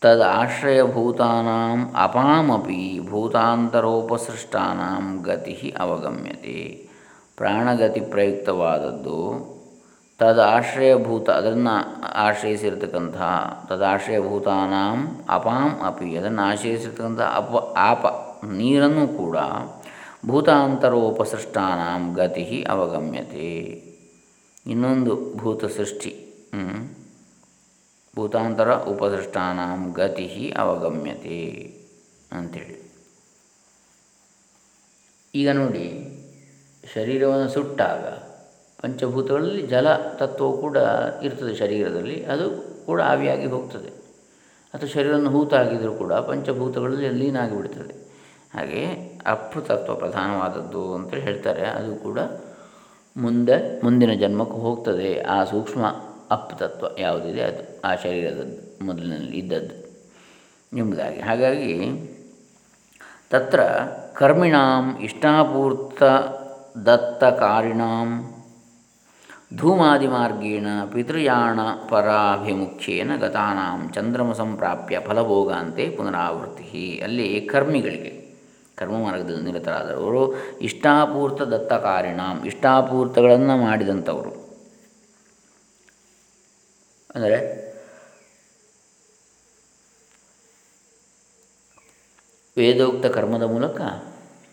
ತದಾಶ್ರಯಭೂತಾನಾಂ ಅಪಾಮಪಿ ಭೂತಾಂತರೋಪಸೃಷ್ಟಾನಾಂ ಗತಿ ಅವಗಮ್ಯತೆ. ಪ್ರಾಣಗತಿ ಪ್ರಯುಕ್ತವಾದದ್ದು ತದಾಶ್ರಯಭೂತ, ಅದನ್ನು ಆಶ್ರಯಿಸಿರ್ತಕ್ಕಂಥ ತದಾಶ್ರಯಭೂತಾನಾಂ ಅಪಾಂ ಅಪಿ, ಅದನ್ನು ಆಶ್ರಯಿಸಿರ್ತಕ್ಕಂಥ ಅಪ, ಆಪ, ನೀರನ್ನು ಕೂಡ ಭೂತಾಂತರೋಪಸೃಷ್ಟಾನಾಂ ಗತಿ ಅವಗಮ್ಯತೆ. ಇನ್ನೊಂದು ಭೂತ ಸೃಷ್ಟಿ ಭೂತಾಂತರ ಉಪಸೃಷ್ಟಾನಾಂ ಗತಿ ಅವಗಮ್ಯತೆ ಅಂಥೇಳಿ ಈಗ ನೋಡಿ, ಶರೀರವನ್ನು ಸುಟ್ಟಾಗ ಪಂಚಭೂತಗಳಲ್ಲಿ ಜಲ ತತ್ವವು ಕೂಡ ಇರ್ತದೆ ಶರೀರದಲ್ಲಿ, ಅದು ಕೂಡ ಆವಿಯಾಗಿ ಹೋಗ್ತದೆ. ಅಥವಾ ಶರೀರವನ್ನು ಹೂತಾಗಿದ್ದರೂ ಕೂಡ ಪಂಚಭೂತಗಳಲ್ಲಿ ಲೀನ ಆಗಿಬಿಡ್ತದೆ ಹಾಗೆ ಅಪ್ಪು ತತ್ವ ಪ್ರಧಾನವಾದದ್ದು ಅಂತ ಹೇಳ್ತಾರೆ. ಅದು ಕೂಡ ಮುಂದೆ, ಮುಂದಿನ ಜನ್ಮಕ್ಕೆ ಹೋಗ್ತದೆ. ಆ ಸೂಕ್ಷ್ಮ ಅಪ್ ತತ್ವ ಯಾವುದಿದೆ ಅದು? ಆ ಶರೀರದದ್ದು, ಮೊದಲಿನಲ್ಲಿ ಇದ್ದದ್ದು ಎಂಬುದಾಗಿ. ಹಾಗಾಗಿ ತತ್ರ ಕರ್ಮಿಣಾಂ ಇಷ್ಟಾಪೂರ್ತ ದತ್ತಕಾರಿಣಾಂ ಧೂಮಾದಿಮಾರ್ಗೇಣ ಪಿತೃಯಾಣ ಪರಾಭಿಮುಖ್ಯೇನ ಗತಾನಾಂ ಚಂದ್ರಮ ಸಂಪ್ರಾಪ್ಯ ಫಲಭೋಗಾಂತೆ ಪುನರಾವೃತ್ತಿ. ಅಲ್ಲಿ ಕರ್ಮಿಗಳಿಗೆ ಕರ್ಮ ಮಾರ್ಗದಲ್ಲಿ ನಿರತರಾದವರು ಇಷ್ಟಾಪೂರ್ತ ದತ್ತಕಾರಿಣಾಂ, ಇಷ್ಟಾಪೂರ್ತಗಳನ್ನು ಮಾಡಿದಂಥವರು. ಅಂದರೆ ವೇದೋಕ್ತ ಕರ್ಮದ ಮೂಲಕ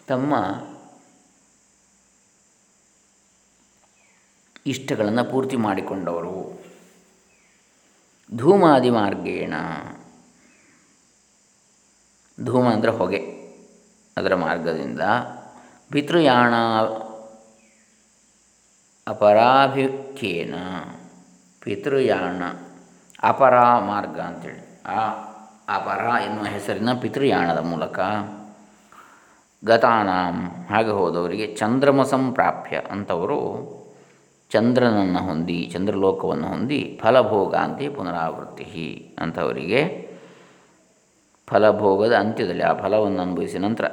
ತಮ್ಮ ಇಷ್ಟಗಳನ್ನು ಪೂರ್ತಿ ಮಾಡಿಕೊಂಡವರು. ಧೂಮಾದಿ ಮಾರ್ಗೇಣ. ಧೂಮ ಅಂದರೆ ಹೊಗೆ, ಅದರ ಮಾರ್ಗದಿಂದ. ಪಿತೃಯಾಣ ಅಪರಾಭಿಖ್ಯೇನ ಪಿತೃಯಾಣ ಅಪರ ಮಾರ್ಗ ಅಂತೇಳಿ. ಆ ಅಪರ ಎನ್ನುವ ಹೆಸರಿನ ಪಿತೃಯಾಣದ ಮೂಲಕ ಗತಾನಾಂ ಹಾಗೆ ಹೋದವರಿಗೆ ಚಂದ್ರಮಸಂ ಪ್ರಾಪ್ಯ ಅಂಥವರು ಚಂದ್ರನನ್ನು ಹೊಂದಿ, ಚಂದ್ರಲೋಕವನ್ನು ಹೊಂದಿ ಫಲಭೋಗಾಂತಿ ಪುನರಾವೃತ್ತಿ ಅಂಥವರಿಗೆ ಫಲಭೋಗದ ಅಂತ್ಯದಲ್ಲಿ ಆ ಫಲವನ್ನು ಅನುಭವಿಸಿದ ನಂತರ,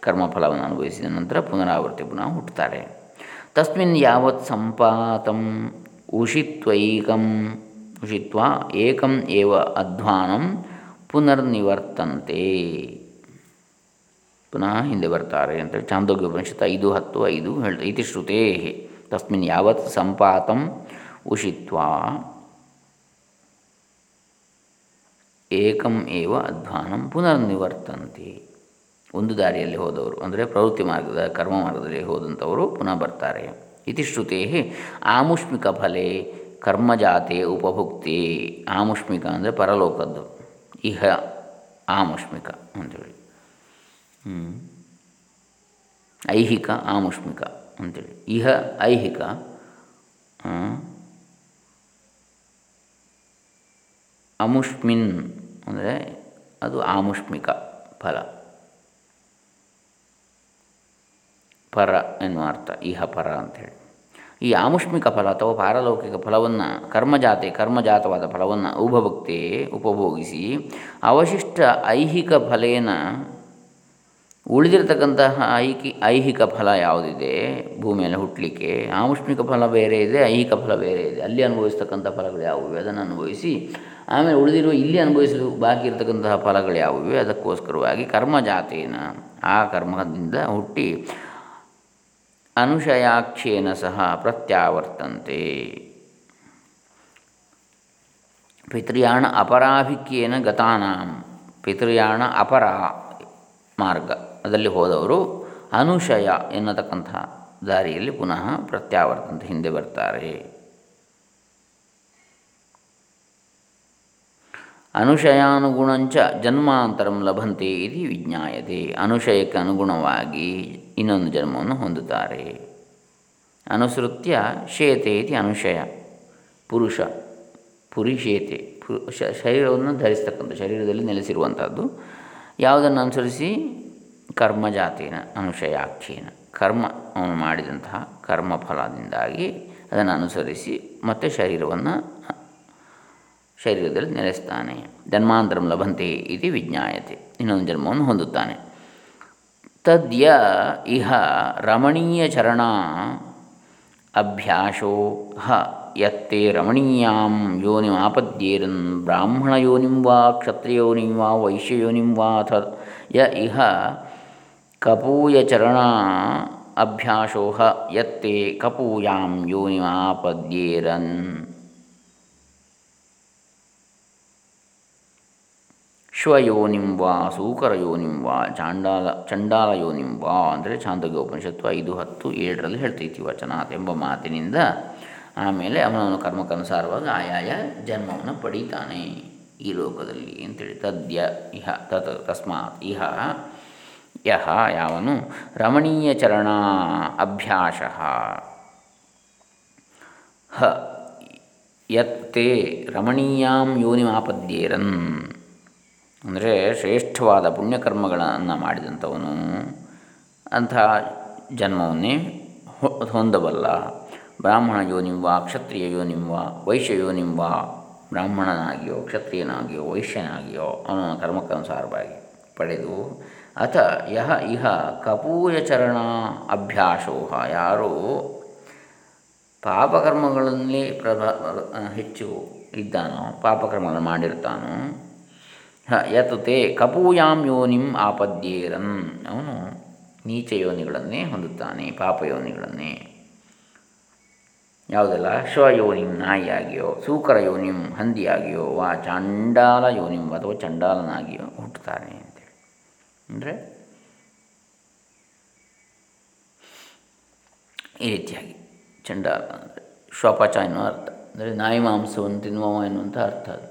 ಕರ್ಮಫಲವನ್ನು ಅನುಭವಿಸಿದ ನಂತರ ಪುನರಾವರ್ತಿ ಪುನಃ ಹುಟ್ಟುತ್ತಾರೆ. ತಸ್ಮಿನ್ ಯಾವತ್ ಸಂಪಾತಂ ಉಷಿತ್ವೈಕಂ, ಉಷಿತ್ವ ಏಕಂ ಏವ ಅಧ್ವಾನಂ ಪುನರ್ನಿವರ್ತಂತೆ. ಪುನಃ ಹಿಂದೆ ಬರ್ತಾರೆ ಅಂತೇಳಿ ಚಾಂದೋಗ್ಯ ಉಪನಿಷತ್ ಐದು ಹತ್ತು ಐದು ಹೇಳ್ತಾರೆ ಇತಿ ಶ್ರುತೇ ತಸ್ಮಿನ್ ಯಾವತ್ ಸಂಪಾತಂ ಉಷಿತ್ವ ಏಕಂ ಏವ ಅಧ್ವಾನಂ ಪುನರ್ನಿವರ್ತಂತೆ ಒಂದು ದಾರಿಯಲ್ಲಿ ಹೋದವರು, ಅಂದರೆ ಪ್ರವೃತ್ತಿ ಮಾರ್ಗದ, ಕರ್ಮ ಮಾರ್ಗದಲ್ಲಿ ಹೋದಂಥವರು ಪುನಃ ಬರ್ತಾರೆ. ಇತಿ ಶ್ರುತಿ ಆಮುಷ್ಮಿಕ ಫಲೆ ಕರ್ಮಜಾತೆ ಉಪಭುಕ್ತಿ. ಆಮುಷ್ಮಿಕ ಅಂದರೆ ಪರಲೋಕದ್ದು. ಇಹ ಆಮುಷ್ಮಿಕ ಅಂಥೇಳಿ ಐಹಿಕ ಆಮುಷ್ಮಿಕ. ಅಂಥೇಳಿ ಇಹ ಐಹಿಕ ಅಮುಷ್ಮಿನ್ ಅಂದರೆ ಅದು ಆಮುಷ್ಮಿಕ ಫಲ. ಪರ ಎನ್ನುವ ಅರ್ಥ, ಇಹ ಪರ ಅಂಥೇಳಿ ಈ ಆಮುಷ್ಮಿಕ ಫಲ ಅಥವಾ ಪಾರಲೌಕಿಕ ಫಲವನ್ನು, ಕರ್ಮಜಾತೆ, ಕರ್ಮಜಾತವಾದ ಫಲವನ್ನು ಉಪಭಕ್ತಿ, ಉಪಭೋಗಿಸಿ ಅವಶಿಷ್ಟ ಐಹಿಕ ಫಲೇನ ಉಳಿದಿರತಕ್ಕಂತಹ ಐಕಿ, ಐಹಿಕ ಫಲ ಯಾವುದಿದೆ? ಭೂಮಿಯಲ್ಲಿ ಹುಟ್ಟಲಿಕ್ಕೆ ಆಮುಷ್ಮಿಕ ಫಲ ಬೇರೆ ಇದೆ, ಐಹಿಕ ಫಲ ಬೇರೆ ಇದೆ. ಅಲ್ಲಿ ಅನುಭವಿಸ್ತಕ್ಕಂಥ ಫಲಗಳು ಯಾವುವು? ಅದನ್ನು ಅನುಭವಿಸಿ, ಆಮೇಲೆ ಉಳಿದಿರುವ ಇಲ್ಲಿ ಅನುಭವಿಸಲು ಬಾಕಿ ಇರತಕ್ಕಂತಹ ಫಲಗಳು ಯಾವುವು? ಅದಕ್ಕೋಸ್ಕರವಾಗಿ ಕರ್ಮ ಜಾತೇನ ಆ ಕರ್ಮದಿಂದ ಹುಟ್ಟಿ ಅನುಶಯಾಕ್ಷೇನ ಸಹ ಪ್ರತ್ಯಾವರ್ತಂತೆ. ಪಿತೃಯಾಣ ಅಪರಾಭಿಕ್ಯೇನ ಗತಾನಾಂ. ಪಿತೃಯಾಣ ಅಪರ ಮಾರ್ಗ. ಅದರಲ್ಲಿ ಹೋದವರು ಅನುಶಯ ಎನ್ನತಕ್ಕಂತಹ ದಾರಿಯಲ್ಲಿ ಪುನಃ ಪ್ರತ್ಯಾವರ್ತಂತ ಹಿಂದೆ ಬರ್ತಾರೆ. ಅನುಶಯಾನುಗುಣಂಚ ಜನ್ಮಾಂತರಂ ಲಭಂತೆ ಇದು ವಿಜ್ಞಾಯತೆ. ಅನುಶಯಕ್ಕೆ ಅನುಗುಣವಾಗಿ ಇನ್ನೊಂದು ಜನ್ಮವನ್ನು ಹೊಂದುತ್ತಾರೆ. ಅನುಸೃತ್ಯ ಶೇತೆ ಇತಿ ಅನುಶಯ. ಪುರುಷ, ಪುರಿಶೇತೆ ಶರೀರವನ್ನು ಧರಿಸ್ತಕ್ಕಂಥ, ಶರೀರದಲ್ಲಿ ನೆಲೆಸಿರುವಂಥದ್ದು. ಯಾವುದನ್ನು ಅನುಸರಿಸಿ? ಕರ್ಮಜಾತೇನ ಅನುಶಯಾಖ್ಯೇನ ಕರ್ಮ ಅವನು ಮಾಡಿದಂತಹ ಕರ್ಮಫಲದಿಂದಾಗಿ ಅದನ್ನು ಅನುಸರಿಸಿ ಮತ್ತೆ ಶರೀರವನ್ನು ಶರೀರದಲ್ಲಿ ನೆಲೆಸ್ತಾನೆ. ಜನ್ಮಾಂತರಂ ಲಭಂತೆ ಇದು ವಿಜ್ಞಾಯತೆ. ಇನ್ನೊಂದು ಜನ್ಮವನ್ನು ಹೊಂದುತ್ತಾನೆ. ತದ್ಯ ಇಹ ರಮಣೀಯಚರಣ ಅಭ್ಯಾಸೋ ಹ ಯತ್ತೆ ರಮಣೀಯಾಂ ಯೋನಿಮಾಪದ್ಯೇರನ್ ಬ್ರಾಹ್ಮಣಯೋನಿಂ ವಾ ಕ್ಷತ್ರಿಯೋನಿಂ ವಾ ವೈಶ್ಯಯೋನಿಂ ವಾ ಅಥ ಯ ಇಹ ಕಪೂಯಚರಣ ಚರಣ ಅಭ್ಯಾಸೋಹ ಯತ್ತೆ ಕಪೂಯಾಂ ಯೋನಿಮಾಪದ್ಯೇರನ್. ಶ್ವಯೋನಿಂ ವಾ ಸೂಕರಯೋನಿಂ ವಾ ಚಾಂಡಾಲ ಚಂಡಾಲ ಯೋನಿಂ ವಾ ಅಂದರೆ ಚಾಂದೋಗ್ಯ ಉಪನಿಷತ್ತು ಐದು ಹತ್ತು ಏಳರಲ್ಲಿ ಹೇಳ್ತೈತಿ ವಚನ ಎಂಬ ಮಾತಿನಿಂದ. ಆಮೇಲೆ ಅವನವನು ಕರ್ಮಕ್ಕನುಸಾರವಾಗಿ ಆಯಾಯ ಜನ್ಮವನ್ನು ಪಡೀತಾನೆ ಈ ಲೋಕದಲ್ಲಿ ಅಂತೇಳಿ ತದ್ಯ ಇಹ ತತ್ ತಸ್ಮಾತ್ ಇಹ ಯಹ ಯಾವನು ರಮಣೀಯ ಚರಣ ಅಭ್ಯಾಸ. ಹ ಯತ್ತೇ ರಮಣೀಯಾಂ ಯೋನಿಮಾಪದ್ಯೇರನ್. ಅಂದರೆ ಶ್ರೇಷ್ಠವಾದ ಪುಣ್ಯಕರ್ಮಗಳನ್ನು ಮಾಡಿದಂಥವನು ಅಂತಹ ಜನ್ಮವನ್ನೇ ಹೊಂದಬಲ್ಲ. ಬ್ರಾಹ್ಮಣ ಯೋನಿಂವ ಕ್ಷತ್ರಿಯ ಯೋನಿಂವ ವೈಶ್ಯ ಯೋನಿಂವ ಬ್ರಾಹ್ಮಣನಾಗಿಯೋ, ಕ್ಷತ್ರಿಯನಾಗಿಯೋ, ವೈಶ್ಯನಾಗಿಯೋ ಅವನ ಕರ್ಮಕ್ಕನುಸಾರವಾಗಿ ಪಡೆದು ಅಥ ಯಹ ಇಹ ಕಪೂಯಚರಣ ಅಭ್ಯಾಸೋಹ. ಯಾರು ಪಾಪಕರ್ಮಗಳಲ್ಲಿ ಪ್ರಭ, ಹೆಚ್ಚು ಇದ್ದಾನೋ, ಪಾಪಕರ್ಮಗಳನ್ನು ಮಾಡಿರ್ತಾನೋ, ಹ, ಯತ್ ತೇ ಕಪೂಯಾಂ ಯೋನಿಂ ಆಪದ್ಯೇರನ್ ಅವನು ನೀಚ ಯೋನಿಗಳನ್ನೇ ಹೊಂದುತ್ತಾನೆ ಪಾಪಯೋನಿಗಳನ್ನೇ ಯಾವುದೆಲ್ಲ? ಶ್ವಯೋನಿಂ ನಾಯಿಯಾಗಿಯೋ, ಸೂಕರ ಯೋನಿಂ ಹಂದಿಯಾಗಿಯೋ, ವಾ ಚಾಂಡಾಲ ಯೋನಿಂ ಅಥವಾ ಚಂಡಾಲನಾಗಿಯೋ ಹುಟ್ಟುತ್ತಾನೆ. ಅಂದರೆ ಈ ರೀತಿಯಾಗಿ ಚಂಡಾಲ ಅಂದರೆ ಶ್ವಪಚ ಎನ್ನುವ ಅರ್ಥ. ಅಂದರೆ ನಾಯಿ ಮಾಂಸವನ್ನು ತಿನ್ನುವ ಎನ್ನುವಂಥ ಅರ್ಥ ಅದು.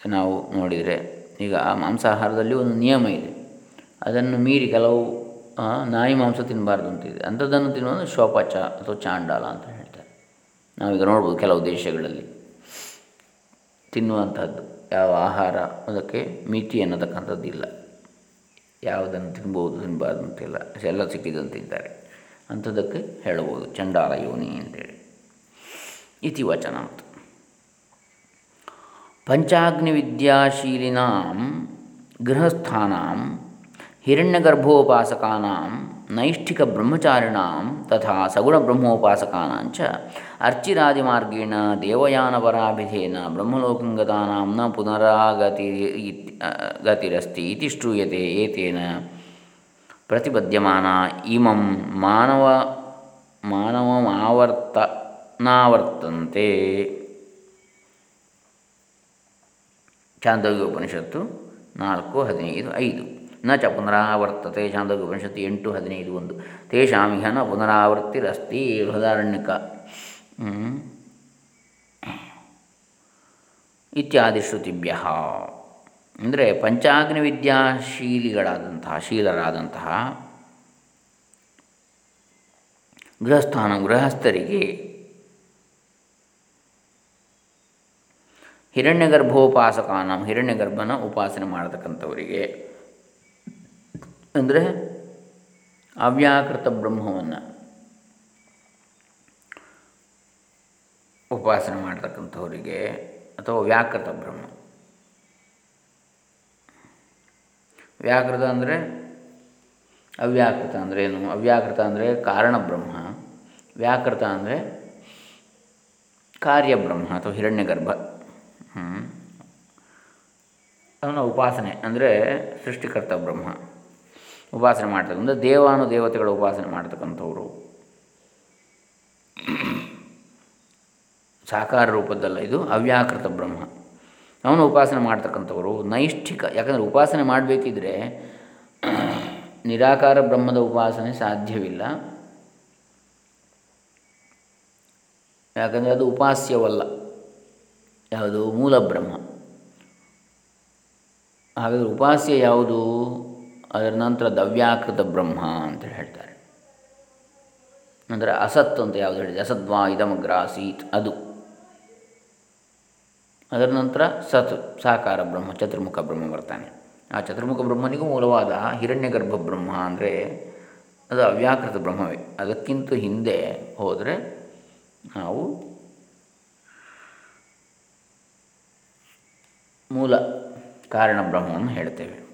ನಾವು ನೋಡಿದರೆ ಈಗ ಆ ಮಾಂಸಾಹಾರದಲ್ಲಿ ಒಂದು ನಿಯಮ ಇದೆ. ಅದನ್ನು ಮೀರಿ ಕೆಲವು ನಾಯಿ ಮಾಂಸ ತಿನ್ನಬಾರ್ದು ಅಂತಿದೆ ಅಂಥದ್ದನ್ನು ತಿನ್ನುವುದು ಶ್ವಪಚ ಅಥವಾ ಚಾಂಡಾಲ ಅಂತ ಹೇಳ್ತಾರೆ. ನಾವೀಗ ನೋಡ್ಬೋದು ಕೆಲವು ದೇಶಗಳಲ್ಲಿ ತಿನ್ನುವಂಥದ್ದು ಯಾವ ಆಹಾರ ಅದಕ್ಕೆ ಮಿತಿ ಅನ್ನತಕ್ಕಂಥದ್ದಿಲ್ಲ. ಯಾವುದನ್ನು ತಿನ್ಬೋದು ತಿನ್ನಬಾರ್ದು ಅಂತಿಲ್ಲ. ಎಲ್ಲ ಸಿಕ್ಕಿದಂತೆ ತಿಂತಾರೆ ಅಂಥದ್ದಕ್ಕೆ ಹೇಳಬಹುದು. ಚಂಡಾಲ ಯೋನಿ ಅಂತೇಳಿ. ಇತಿ ವಚನ ಪಂಚಾಗ್ನಿವಿದ್ಯಾಶೀಲಿನಾಂ ಗೃಹಸ್ಥಾನಾಂ ಹಿರಣ್ಯಗರ್ಭೋಪಾಸಕಾನಾಂ ನೈಷ್ಠಿಕ ಬ್ರಹ್ಮಚಾರಿಣಾಂ ತಥಾ ಸಗುಣಬ್ರಹ್ಮೋಪಾಸಕಾನಾಂಚ ಅರ್ಚಿರಾದಿಮಾರ್ಗೇಣ ದೇವಯಾನಪರಾಭಿಧೇನ ಬ್ರಹ್ಮಲೋಕಂಗತಾನಾಂ ನ ಪುನರಾಗತಿ ಗತಿರಸ್ತಿ ಇತಿ ಶ್ರೂಯತೆ ಏತೇನ ಪ್ರತಿಪದ್ಯಮಾನ ಇಮಂ ಮಾನವ ಮಾನವಮಾವರ್ತನಾವರ್ತಂತೆ. ಚಾಂದೋಗ್ಯ ಉಪನಿಷತ್ತು ನಾಲ್ಕು ಹದಿನೈದು ಐದು. ನ ಚ ಪುನರಾವರ್ತತೆ. ಚಾಂದೋಗ್ಯ ಉಪನಿಷತ್ತು ಎಂಟು ಹದಿನೈದು ಒಂದು. ತೇಷಾಮಿಹ ನ ಪುನರಾವರ್ತಿರಸ್ತಿ ಬೃಹದಾರಣ್ಯಕ. ಇತ್ಯಾದಿ ಶ್ರುತಿಭ್ಯ ಅಂದರೆ ಪಂಚಾಗ್ನಿ ವಿದ್ಯಾಶೀಲಿಗಳಾದಂತಹ ಶೀಲರಾದಂತಹ ಗೃಹಸ್ಥಾನ, ಗೃಹಸ್ಥರಿಗೆ ಹಿರಣ್ಯಗರ್ಭೋಪಾಸಕಾನ, ಹಿರಣ್ಯಗರ್ಭನ ಉಪಾಸನೆ ಮಾಡತಕ್ಕಂಥವರಿಗೆ ಅಂದರೆ ಅವ್ಯಾಕೃತ ಬ್ರಹ್ಮವನ್ನು ಉಪಾಸನೆ ಮಾಡ್ತಕ್ಕಂಥವರಿಗೆ ಅಥವಾ ವ್ಯಾಕೃತ ಬ್ರಹ್ಮ. ವ್ಯಾಕೃತ ಅಂದರೆ ಅವ್ಯಾಕೃತ ಅಂದರೆ ಏನು? ಅವ್ಯಾಕೃತ ಅಂದರೆ ಕಾರಣ ಬ್ರಹ್ಮ. ವ್ಯಾಕೃತ ಅಂದರೆ ಕಾರ್ಯಬ್ರಹ್ಮ ಅಥವಾ ಹಿರಣ್ಯಗರ್ಭ. ಅವನ ಉಪಾಸನೆ ಅಂದರೆ ಸೃಷ್ಟಿಕರ್ತ ಬ್ರಹ್ಮ. ಉಪಾಸನೆ ಮಾಡ್ತಕ್ಕಂಥ ದೇವಾನು ದೇವತೆಗಳ ಉಪಾಸನೆ ಮಾಡ್ತಕ್ಕಂಥವ್ರು. ಸಾಕಾರ ರೂಪದ್ದಲ್ಲ ಇದು, ಅವ್ಯಾಕೃತ ಬ್ರಹ್ಮ. ಅವನು ಉಪಾಸನೆ ಮಾಡ್ತಕ್ಕಂಥವರು, ನೈಷ್ಠಿಕ, ಯಾಕಂದರೆ ಉಪಾಸನೆ ಮಾಡಬೇಕಿದ್ರೆ ನಿರಾಕಾರ ಬ್ರಹ್ಮದ ಉಪಾಸನೆ ಸಾಧ್ಯವಿಲ್ಲ. ಯಾಕಂದರೆ ಅದು ಉಪಾಸ್ಯವಲ್ಲ, ಯಾವುದು ಮೂಲ ಬ್ರಹ್ಮ. ಹಾಗಾದರೆ ಉಪಾಸ್ಯ ಯಾವುದು? ಅದರ ನಂತರ ದವ್ಯಾಕೃತ ಬ್ರಹ್ಮ ಅಂತೇಳಿ ಹೇಳ್ತಾರೆ. ಅಂದರೆ ಅಸತ್ ಅಂತ ಯಾವುದು ಹೇಳಿದೆ? ಅಸದ್ವಾ ಇದಮಗ್ರಾಸೀತ್ ಅದು. ಅದರ ನಂತರ ಸತ್, ಸಾಕಾರ ಬ್ರಹ್ಮ, ಚತುರ್ಮುಖ ಬ್ರಹ್ಮ ಬರ್ತಾನೆ. ಆ ಚತುರ್ಮುಖ ಬ್ರಹ್ಮನಿಗೂ ಮೂಲವಾದ ಹಿರಣ್ಯಗರ್ಭ ಬ್ರಹ್ಮ ಅಂದರೆ ಅದು ಅವ್ಯಾಕೃತ ಬ್ರಹ್ಮವೇ. ಅದಕ್ಕಿಂತ ಹಿಂದೆ ಹೋದರೆ ನಾವು ಮೂಲ ಕಾರಣ ಬ್ರಹ್ಮವನ್ನು ಹೇಳ್ತೇವೆ.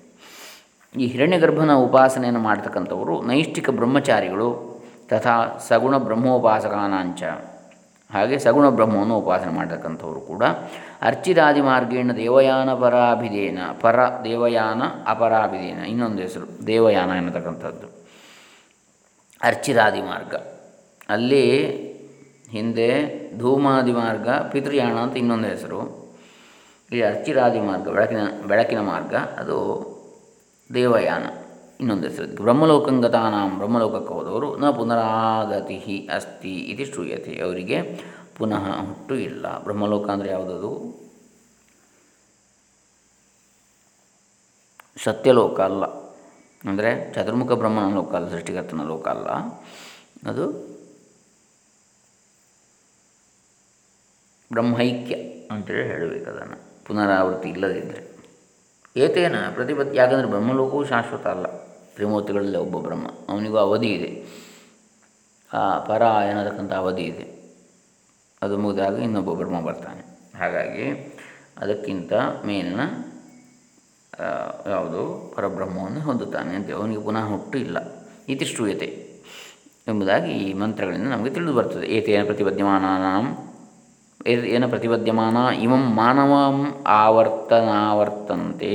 ಈ ಹಿರಣ್ಯಗರ್ಭನ ಉಪಾಸನೆಯನ್ನು ಮಾಡ್ತಕ್ಕಂಥವರು ನೈಷ್ಠಿಕ ಬ್ರಹ್ಮಚಾರಿಗಳು ತಥಾ ಸಗುಣ ಬ್ರಹ್ಮೋಪಾಸಕಾನಾಂಚ. ಹಾಗೆ ಸಗುಣ ಬ್ರಹ್ಮವನ್ನು ಉಪಾಸನೆ ಮಾಡತಕ್ಕಂಥವರು ಕೂಡ ಅರ್ಚಿರಾದಿ ಮಾರ್ಗೇಣ ದೇವಯಾನ ಪರಾಭಿಧೇನ, ಪರ ದೇವಯಾನ ಅಪರಾಭಿಧೇನ, ಇನ್ನೊಂದು ಹೆಸರು ದೇವಯಾನ ಎನ್ನತಕ್ಕಂಥದ್ದು. ಅರ್ಚಿರಾದಿ ಮಾರ್ಗ. ಅಲ್ಲಿ ಹಿಂದೆ ಧೂಮಾದಿ ಮಾರ್ಗ, ಪಿತೃಯಾಣ ಅಂತ ಇನ್ನೊಂದು ಹೆಸರು. ಈ ಅರ್ಚಿರಾದಿ ಮಾರ್ಗ, ಬೆಳಕಿನ ಬೆಳಕಿನ ಮಾರ್ಗ, ಅದು ದೇವಯಾನ. ಇನ್ನೊಂದು ಹೆಸರು ಬ್ರಹ್ಮಲೋಕಂಗತಾನಾಂ ಬ್ರಹ್ಮಲೋಕಕ್ಕೆ ಹೋದವರು ನ ಪುನರಾಗತಿ ಅಸ್ತಿ ಇದು ಶ್ರೂಯತೆ. ಅವರಿಗೆ ಪುನಃ ಹುಟ್ಟು ಇಲ್ಲ. ಬ್ರಹ್ಮಲೋಕ ಅಂದರೆ ಯಾವುದದು? ಸತ್ಯಲೋಕ ಅಲ್ಲ. ಅಂದರೆ ಚತುರ್ಮುಖ ಬ್ರಹ್ಮನ ಲೋಕ ಅಲ್ಲ, ಸೃಷ್ಟಿಕರ್ತನ ಲೋಕ ಅಲ್ಲ. ಅದು ಬ್ರಹ್ಮೈಕ್ಯ ಅಂತೇಳಿ ಹೇಳಬೇಕು ಅದನ್ನು. ಪುನರಾವೃತ್ತಿ ಇಲ್ಲದಿದ್ದರೆ ಏತೇನ? ಪ್ರತಿಪತ್ತಿ ಯಾಕಂದರೆ ಬ್ರಹ್ಮಲೋಕವು ಶಾಶ್ವತ ಅಲ್ಲ. ತ್ರಿಮೂರ್ತಿಗಳಲ್ಲಿ ಒಬ್ಬ ಬ್ರಹ್ಮ. ಅವನಿಗೂ ಅವಧಿ ಇದೆ. ಆ ಪರ ಎನ್ನತಕ್ಕಂಥ ಅವಧಿ ಇದೆ. ಅದು ಮುಗಿದಾಗ ಇನ್ನೊಬ್ಬ ಬ್ರಹ್ಮ ಬರ್ತಾನೆ. ಹಾಗಾಗಿ ಅದಕ್ಕಿಂತ ಮೇಲಿನ ಯಾವುದು? ಪರಬ್ರಹ್ಮವನ್ನು ಹೊಂದುತ್ತಾನೆ ಅಂತ ಅವನಿಗೆ ಪುನಃ ಹುಟ್ಟು ಇಲ್ಲ. ಇತಿಷ್ಟೂಯತೆ ಎಂಬುದಾಗಿ ಈ ಮಂತ್ರಗಳಿಂದ ನಮಗೆ ತಿಳಿದು ಬರ್ತದೆ. ಏತೇನ ಪ್ರತಿಪದ್ಯಮಾನಾಂ ಏನ ಪ್ರತಿಪದ್ಯಮಾನ? ಇವಂ ಮಾನವಂ ಆವರ್ತನಾವರ್ತಂತೆ.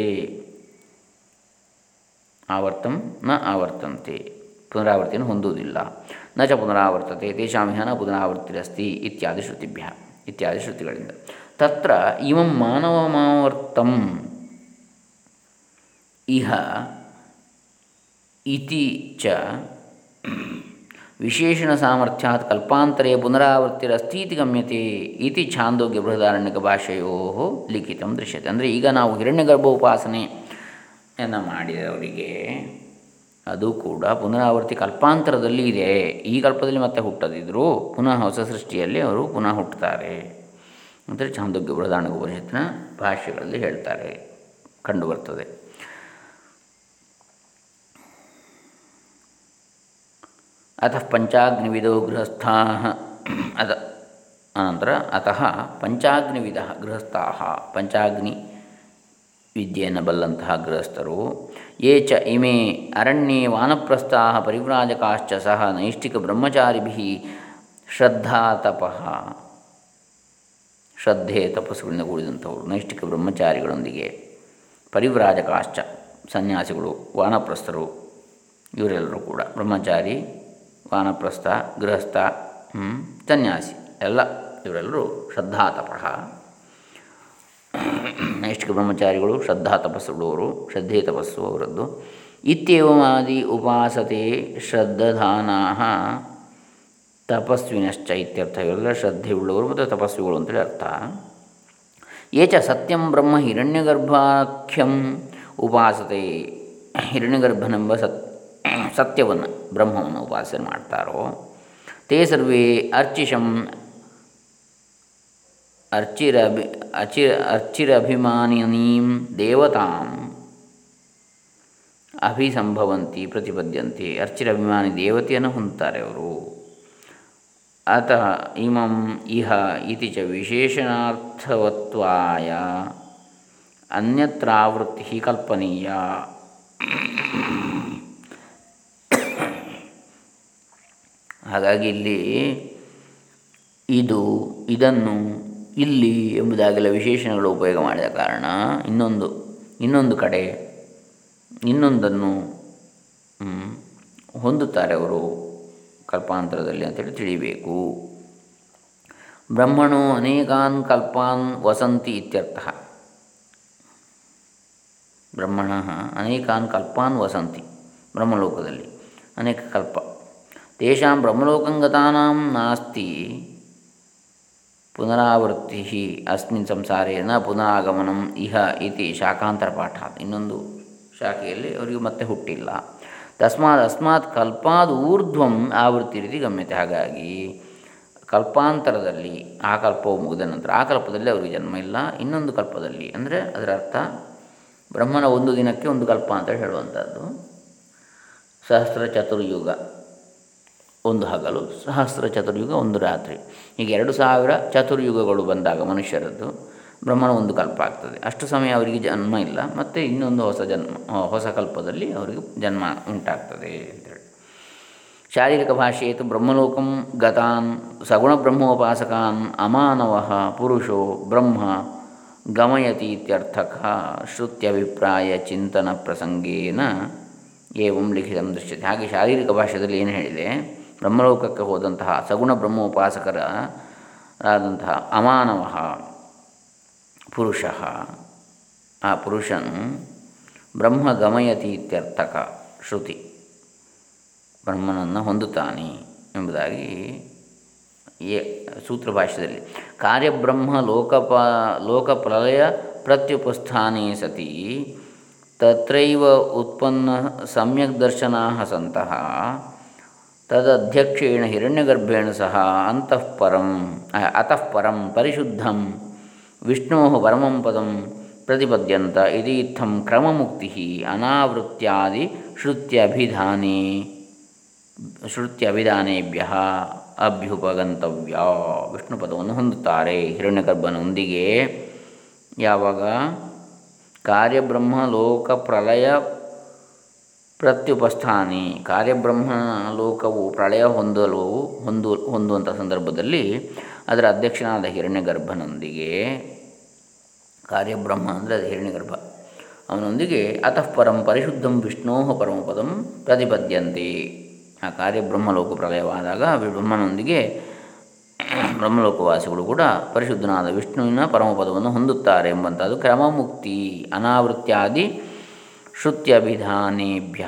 ಆವರ್ತಂ ನ ಆವರ್ತಂತೆ. ಪುನರಾವರ್ತಿಯನ್ನು ಹೊಂದುವುದಿಲ್ಲ. ನ ಚ ಪುನರಾವರ್ತತೆ, ತೇಷಾಮಿಹ ನ ಪುನರಾವರ್ತಿರಸ್ತಿ ಇತ್ಯಾದಿ ಶ್ರುತಿಭ್ಯ, ಇತ್ಯಾದಿ ಶ್ರುತಿಗಳಿಂದ. ತತ್ರ ಇವಂ ಮಾನವಮಾವರ್ತಂ. ಇಹ ಇತಿ ಚ ವಿಶೇಷಣ ಸಾಮರ್ಥ್ಯಾತ್ ಕಲ್ಪಾಂತರೇ ಪುನರಾವರ್ತಿರಸ್ತೀತಿ ಗಮ್ಯತೆ ಇತಿ ಛಾಂದೋಗ್ಯ ಬೃಹದಾರಣ್ಯಕ ಭಾಷೆಯೋ ಲಿಖಿತ ದೃಶ್ಯತೆ. ಅಂದರೆ ಈಗ ನಾವು ಹಿರಣ್ಯಗರ್ಭ ಉಪಾಸನೆಯನ್ನು ಮಾಡಿದವರಿಗೆ ಅದು ಕೂಡ ಪುನರಾವರ್ತಿ ಕಲ್ಪಾಂತರದಲ್ಲಿ ಇದೆ. ಈ ಕಲ್ಪದಲ್ಲಿ ಮತ್ತೆ ಹುಟ್ಟದಿದ್ದರೂ ಪುನಃ ಹೊಸ ಸೃಷ್ಟಿಯಲ್ಲಿ ಅವರು ಪುನಃ ಹುಟ್ಟುತ್ತಾರೆ. ಅಂದರೆ ಚಾಂದೋಗ್ಯ ಬೃಹದಾರಣ್ಯಕ ಉಪನಿಷತ್ತಿನ ಭಾಷೆಗಳಲ್ಲಿ ಹೇಳ್ತಾರೆ. ಕಂಡುಬರ್ತದೆ ಅತಃ ಪಂಚಾಗ್ನಿವಿಧೋ ಗೃಹಸ್ಥಾ ಅದ ಅನಂತರ ಅತಃ ಪಂಚಾಗ್ನಿವಿಧ ಗೃಹಸ್ಥಾ ಪಂಚಾಗ್ನಿ ವಿದ್ಯೆಯನ್ನು ಬಲ್ಲಂತಹ ಗೃಹಸ್ಥರು ಯೇ ಚ ಇಮೇ ಅರಣ್ಯೇ ವಾನಪ್ರಸ್ಥಾ ಪರಿವ್ರಾಜಕಾಶ್ಚ ಸಹ ನೈಷ್ಠಿಕ ಬ್ರಹ್ಮಚಾರಿಭಿ ಶ್ರದ್ಧಾ ತಪಃ ಶ್ರದ್ಧೆ ತಪಸ್ಸುಗಳಿಂದ ಕೂಡಿದಂಥವರು ನೈಷ್ಠಿಕ ಬ್ರಹ್ಮಚಾರಿಗಳೊಂದಿಗೆ ಪರಿವ್ರಾಜಕಾಶ್ಚ ಸನ್ಯಾಸಿಗಳು, ವಾನಪ್ರಸ್ಥರು, ಇವರೆಲ್ಲರೂ ಕೂಡ ಬ್ರಹ್ಮಚಾರಿ ವಾನಪ್ರಸ್ಥ, ಗೃಹಸ್ಥ ಸನ್ಯಾಸಿ, ಎಲ್ಲ ಇವರೆಲ್ಲರೂ ಶ್ರದ್ಧಾ ತಪ. ನೈಷ್ಠಿಕ ಬ್ರಹ್ಮಚಾರಿಗಳು ಶ್ರದ್ಧಾ ತಪಸ್ಸುಗಳವರು ಶ್ರದ್ಧೆ ತಪಸ್ಸು ಅವರದ್ದು. ಇತ್ಯೇವಮಾದಿ ಉಪಾಸತೆ ಶ್ರದ್ಧಾನಾ ತಪಸ್ವಿನಶ್ಚ ಇತ್ಯರ್ಥ ಇವೆಲ್ಲ ಶ್ರದ್ಧೆ ಉಳ್ಳವರು ಮತ್ತು ತಪಸ್ವಿಗಳು ಅಂತೇಳಿ ಅರ್ಥ. ಏಚ ಸತ್ಯಂ ಬ್ರಹ್ಮ ಹಿರಣ್ಯಗರ್ಭಾಖ್ಯಂ ಉಪಾಸತೆ ಹಿರಣ್ಯಗರ್ಭನೆಂಬ ಸತ್ ಸತ್ಯವನ್ನು ಬ್ರಹ್ಮವನ್ನು ಉಪಾಸನೆ ಮಾಡ್ತಾರೋ, ತೇ ಸರ್ವೇ ಅರ್ಚಿಷಂ ಅರ್ಚಿರಭಿ, ಅಚಿ, ಅರ್ಚಿರಭಿಮಾನಿನೀಂ ದೇವತಾಂ ಅಭಿಸಂಭವಂತಿ ಪ್ರತಿಪದ್ಯಂತೆ. ಅರ್ಚಿರಭಿಮಾನಿ ದೇವತೆಯನ್ನು ಹೊಂದುತ್ತಾರೆ ಅವರು. ಅತಃ ಇಮಂ ಇಹ ಇತಿ ಚ ವಿಶೇಷಣಾರ್ಥವತ್ವಾಯ, ಅನ್ಯತ್ರಾವೃತ್ತಿ ಕಲ್ಪನೀಯ. ಹಾಗಾಗಿ ಇಲ್ಲಿ ಇದು, ಇದನ್ನು ಇಲ್ಲಿ ಎಂಬುದಾಗೆಲ್ಲ ವಿಶೇಷಣಗಳು ಉಪಯೋಗ ಮಾಡಿದ ಕಾರಣ ಇನ್ನೊಂದು ಇನ್ನೊಂದು ಕಡೆ ಇನ್ನೊಂದನ್ನು ಹೊಂದುತ್ತಾರೆ ಅವರು ಕಲ್ಪಾಂತರದಲ್ಲಿ ಅಂತೇಳಿ ತಿಳಿಬೇಕು. ಬ್ರಹ್ಮಣು ಅನೇಕಾನ್ ಕಲ್ಪಾನ್ ವಸಂತಿ ಇತ್ಯರ್ಥ. ಬ್ರಹ್ಮಣ ಅನೇಕಾನ್ ಕಲ್ಪಾನ್ ವಸಂತಿ ಬ್ರಹ್ಮಲೋಕದಲ್ಲಿ ಅನೇಕ ಕಲ್ಪ ತೇಷಾಂ ಬ್ರಹ್ಮಲೋಕಂಗತಾನಾಂ ನಾಸ್ತಿ. ಪುನರಾವೃತ್ತಿ ಅಸ್ಮಿನ್ ಸಂಸಾರೇ ನ ಪುನರಾಗಮನಂ ಇಹ ಇತಿ ಶಾಖಾಂತರ ಪಾಠ. ಇನ್ನೊಂದು ಶಾಖೆಯಲ್ಲಿ ಅವರಿಗೆ ಮತ್ತೆ ಹುಟ್ಟಿಲ್ಲ. ತಸ್ಮಾತ್ ಅಸ್ಮಾತ್ ಕಲ್ಪಾದ ಊರ್ಧ್ವಂ ಆವೃತ್ತಿ ರೀತಿ ಗಮ್ಯತೆ. ಹಾಗಾಗಿ ಕಲ್ಪಾಂತರದಲ್ಲಿ ಆ ಕಲ್ಪವು ಮುಗಿದ ನಂತರ ಆ ಕಲ್ಪದಲ್ಲಿ ಅವರಿಗೆ ಜನ್ಮ ಇಲ್ಲ. ಇನ್ನೊಂದು ಕಲ್ಪದಲ್ಲಿ ಅಂದರೆ ಅದರ ಅರ್ಥ ಬ್ರಹ್ಮನ ಒಂದು ದಿನಕ್ಕೆ ಒಂದು ಕಲ್ಪ ಅಂತ ಹೇಳುವಂಥದ್ದು. ಸಹಸ್ರ ಚತುರ್ಯುಗ. ಒಂದು ಹಗಲು, ಸಹಸ್ರ ಚತುರ್ಯುಗ ಒಂದು ರಾತ್ರಿ. ಹೀಗೆ ಎರಡು ಸಾವಿರ ಚತುರ್ಯುಗಗಳು ಬಂದಾಗ ಮನುಷ್ಯರದ್ದು, ಬ್ರಹ್ಮನ ಒಂದು ಕಲ್ಪ ಆಗ್ತದೆ. ಅಷ್ಟು ಸಮಯ ಅವರಿಗೆ ಜನ್ಮ ಇಲ್ಲ, ಮತ್ತು ಇನ್ನೊಂದು ಹೊಸ ಜನ್ಮ ಹೊಸ ಕಲ್ಪದಲ್ಲಿ ಅವರಿಗೆ ಜನ್ಮ ಉಂಟಾಗ್ತದೆ ಅಂತೇಳಿ. ಶಾರೀರಿಕ ಭಾಷೆಯೇತು ಬ್ರಹ್ಮಲೋಕಂ ಗತಾನ್, ಸಗುಣ ಬ್ರಹ್ಮೋಪಾಸಕಾನ್, ಅಮಾನವ ಪುರುಷೋ ಬ್ರಹ್ಮ, ಗಮಯತಿ ಇತ್ಯರ್ಥಕ ಶ್ರುತ್ಯಭಿಪ್ರಾಯ ಚಿಂತನ ಪ್ರಸಂಗೇನ, ಏವಂ ಲಿಖಿತ ದೃಶ್ಯತೆ. ಹಾಗೆ ಶಾರೀರಿಕ ಭಾಷೆಯಲ್ಲಿ ಏನು ಹೇಳಿದೆ? ಬ್ರಹ್ಮಲೋಕಕ್ಕೆ ಹೋದಂತಹ ಸಗುಣ ಬ್ರಹ್ಮೋಪಾಸಕರ ಆದಂತಹ ಅಮಾನವ ಪುರುಷ. ಆ ಪುರುಷನ್ ಬ್ರಹ್ಮ ಗಮಯತಿ ಇತ್ಯರ್ಥಕ ಶ್ರುತಿ. ಬ್ರಹ್ಮನನ್ನು ಹೊಂದುತ್ತಾನೆ ಎಂಬುದಾಗಿ ಸೂತ್ರ ಭಾಷ್ಯದಲ್ಲಿ. ಕಾರ್ಯಬ್ರಹ್ಮ ಲೋಕಪ ಲೋಕಪ್ರಲಯ ಪ್ರತ್ಯುಪಸ್ಥಾನೇ ಸತಿ ತತ್ರೈವ ಉತ್ಪನ್ನ ಸಮ್ಯಕ್ ದರ್ಶನಾ ಸಂತಹ ತದಧ್ಯಕ್ಷೇಣ ಹಿರಣ್ಯಗರ್ಭೇಣ ಸಹ ಅಂತಃಪರಂ ಅತಃಪರಂ ಅತಃ ಪರಂ ಪರಿಶುದ್ಧಂ ವಿಷ್ಣೋ ಪರಮಂ ಪದಂ ಪ್ರತಿಪದ್ಯಂತ ಇದೀತ್ಥಂ ಕ್ರಮಮುಕ್ತಿ ಅನಾವೃತ್ಯಾದಿ ಶ್ರುತ್ಯಭಿಧಾನೇ, ಶ್ರುತ್ಯಭಿಧಾನೇಭ್ಯ ಅಭ್ಯುಪಗಂತವ್ಯ. ವಿಷ್ಣು ಪದವನ್ನು ಹೊಂದುತ್ತಾರೆ ಹಿರಣ್ಯಗರ್ಭನೊಂದಿಗೆ ಯಾವಾಗ? ಕಾರ್ಯಬ್ರಹ್ಮ ಲೋಕ ಪ್ರಳಯ ಪ್ರತ್ಯುಪಸ್ಥಾನಿ. ಕಾರ್ಯಬ್ರಹ್ಮ ಲೋಕವು ಪ್ರಳಯ ಹೊಂದಲು ಹೊಂದು ಹೊಂದುವಂಥ ಸಂದರ್ಭದಲ್ಲಿ ಅದರ ಅಧ್ಯಕ್ಷನಾದ ಹಿರಣ್ಯಗರ್ಭನೊಂದಿಗೆ, ಕಾರ್ಯಬ್ರಹ್ಮ ಅಂದರೆ ಅದು ಹಿರಣ್ಯಗರ್ಭ, ಅವನೊಂದಿಗೆ ಅತಃ ಪರಂ ಪರಿಶುದ್ಧಂ ವಿಷ್ಣೋ ಪರಮಪದಂ ಪ್ರತಿಪದ್ಯಂತೆ. ಆ ಕಾರ್ಯಬ್ರಹ್ಮಲೋಕ ಪ್ರಳಯವಾದಾಗ ಬ್ರಹ್ಮನೊಂದಿಗೆ ಬ್ರಹ್ಮಲೋಕವಾಸಿಗಳು ಕೂಡ ಪರಿಶುದ್ಧನಾದ ವಿಷ್ಣುವಿನ ಪರಮಪದವನ್ನು ಹೊಂದುತ್ತಾರೆ ಎಂಬಂಥದ್ದು ಕ್ರಮಮುಕ್ತಿ, ಅನಾವೃತ್ಯಾದಿ ಶ್ರುತ್ಯಭಿಧಾನೇಭ್ಯ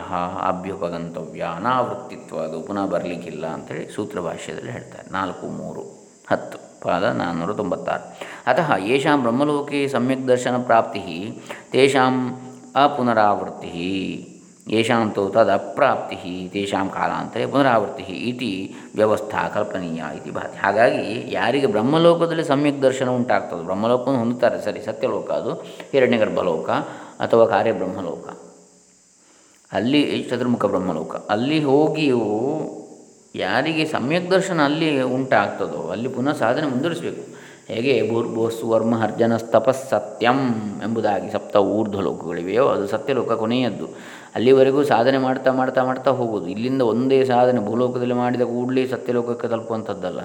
ಅಭ್ಯುಪಗಂತವ್ಯ, ಅನಾವೃತ್ತಿತ್ವ ಅದು ಪುನಃ ಬರಲಿಕ್ಕಿಲ್ಲ ಅಂಥೇಳಿ ಸೂತ್ರ ಭಾಷ್ಯದಲ್ಲಿ ಹೇಳ್ತಾರೆ. ನಾಲ್ಕು, ಮೂರು, ಹತ್ತು, ಪಾದ ನಾನ್ನೂರ ತೊಂಬತ್ತಾರು. ಅತಃ ಯಶಾಂ ಬ್ರಹ್ಮಲೋಕೆ ಸಮ್ಯಕ್ ದರ್ಶನ ಪ್ರಾಪ್ತಿ ತೇಷಾಂ ಅಪುನರಾವೃತ್ತಿ ಯಶಾಂ ತೋ ತದಪ್ರಾಪ್ತಿ ತೇಷಾಂ ಕಾಲಾಂತರೇ ಪುನರಾವೃತ್ತಿ ಇತಿ ವ್ಯವಸ್ಥಾ ಕಲ್ಪನೀಯ ಇತಿ ಭಾತಿ. ಹಾಗಾಗಿ ಯಾರಿಗೆ ಬ್ರಹ್ಮಲೋಕದಲ್ಲಿ ಸಮ್ಯಕ್ ದರ್ಶನ ಉಂಟಾಗ್ತದೆ, ಬ್ರಹ್ಮಲೋಕವನ್ನು ಹೊಂದುತ್ತಾರೆ, ಸರಿ, ಸತ್ಯಲೋಕ ಅದು, ಹಿರಣ್ಯಗರ್ಭಲೋಕ ಅಥವಾ ಕಾರ್ಯಬ್ರಹ್ಮಲೋಕ ಅಲ್ಲಿ ಚತುರ್ಮುಖ ಬ್ರಹ್ಮಲೋಕ. ಅಲ್ಲಿ ಹೋಗಿಯೂ ಯಾರಿಗೆ ಸಮ್ಯಕ್ ದರ್ಶನ ಅಲ್ಲಿ ಉಂಟಾಗ್ತದೋ, ಅಲ್ಲಿ ಪುನಃ ಸಾಧನೆ ಮುಂದುವರಿಸಬೇಕು. ಹೇಗೆ? ಭೂರ್ಭುವಸ್ವರ್ಮ ಹರ್ಜನ ತಪಸ್ಸತ್ಯಂ ಎಂಬುದಾಗಿ ಸಪ್ತ ಊರ್ಧ್ವ ಲೋಕಗಳಿವೆಯೋ ಅದು ಸತ್ಯಲೋಕ ಕೊನೆಯದ್ದು. ಅಲ್ಲಿವರೆಗೂ ಸಾಧನೆ ಮಾಡ್ತಾ ಮಾಡ್ತಾ ಮಾಡ್ತಾ ಹೋಗೋದು. ಇಲ್ಲಿಂದ ಒಂದೇ ಸಾಧನೆ ಭೂಲೋಕದಲ್ಲಿ ಮಾಡಿದ ಕೂಡಲೇ ಸತ್ಯಲೋಕಕ್ಕೆ ತಲುಪುವಂಥದ್ದಲ್ಲ.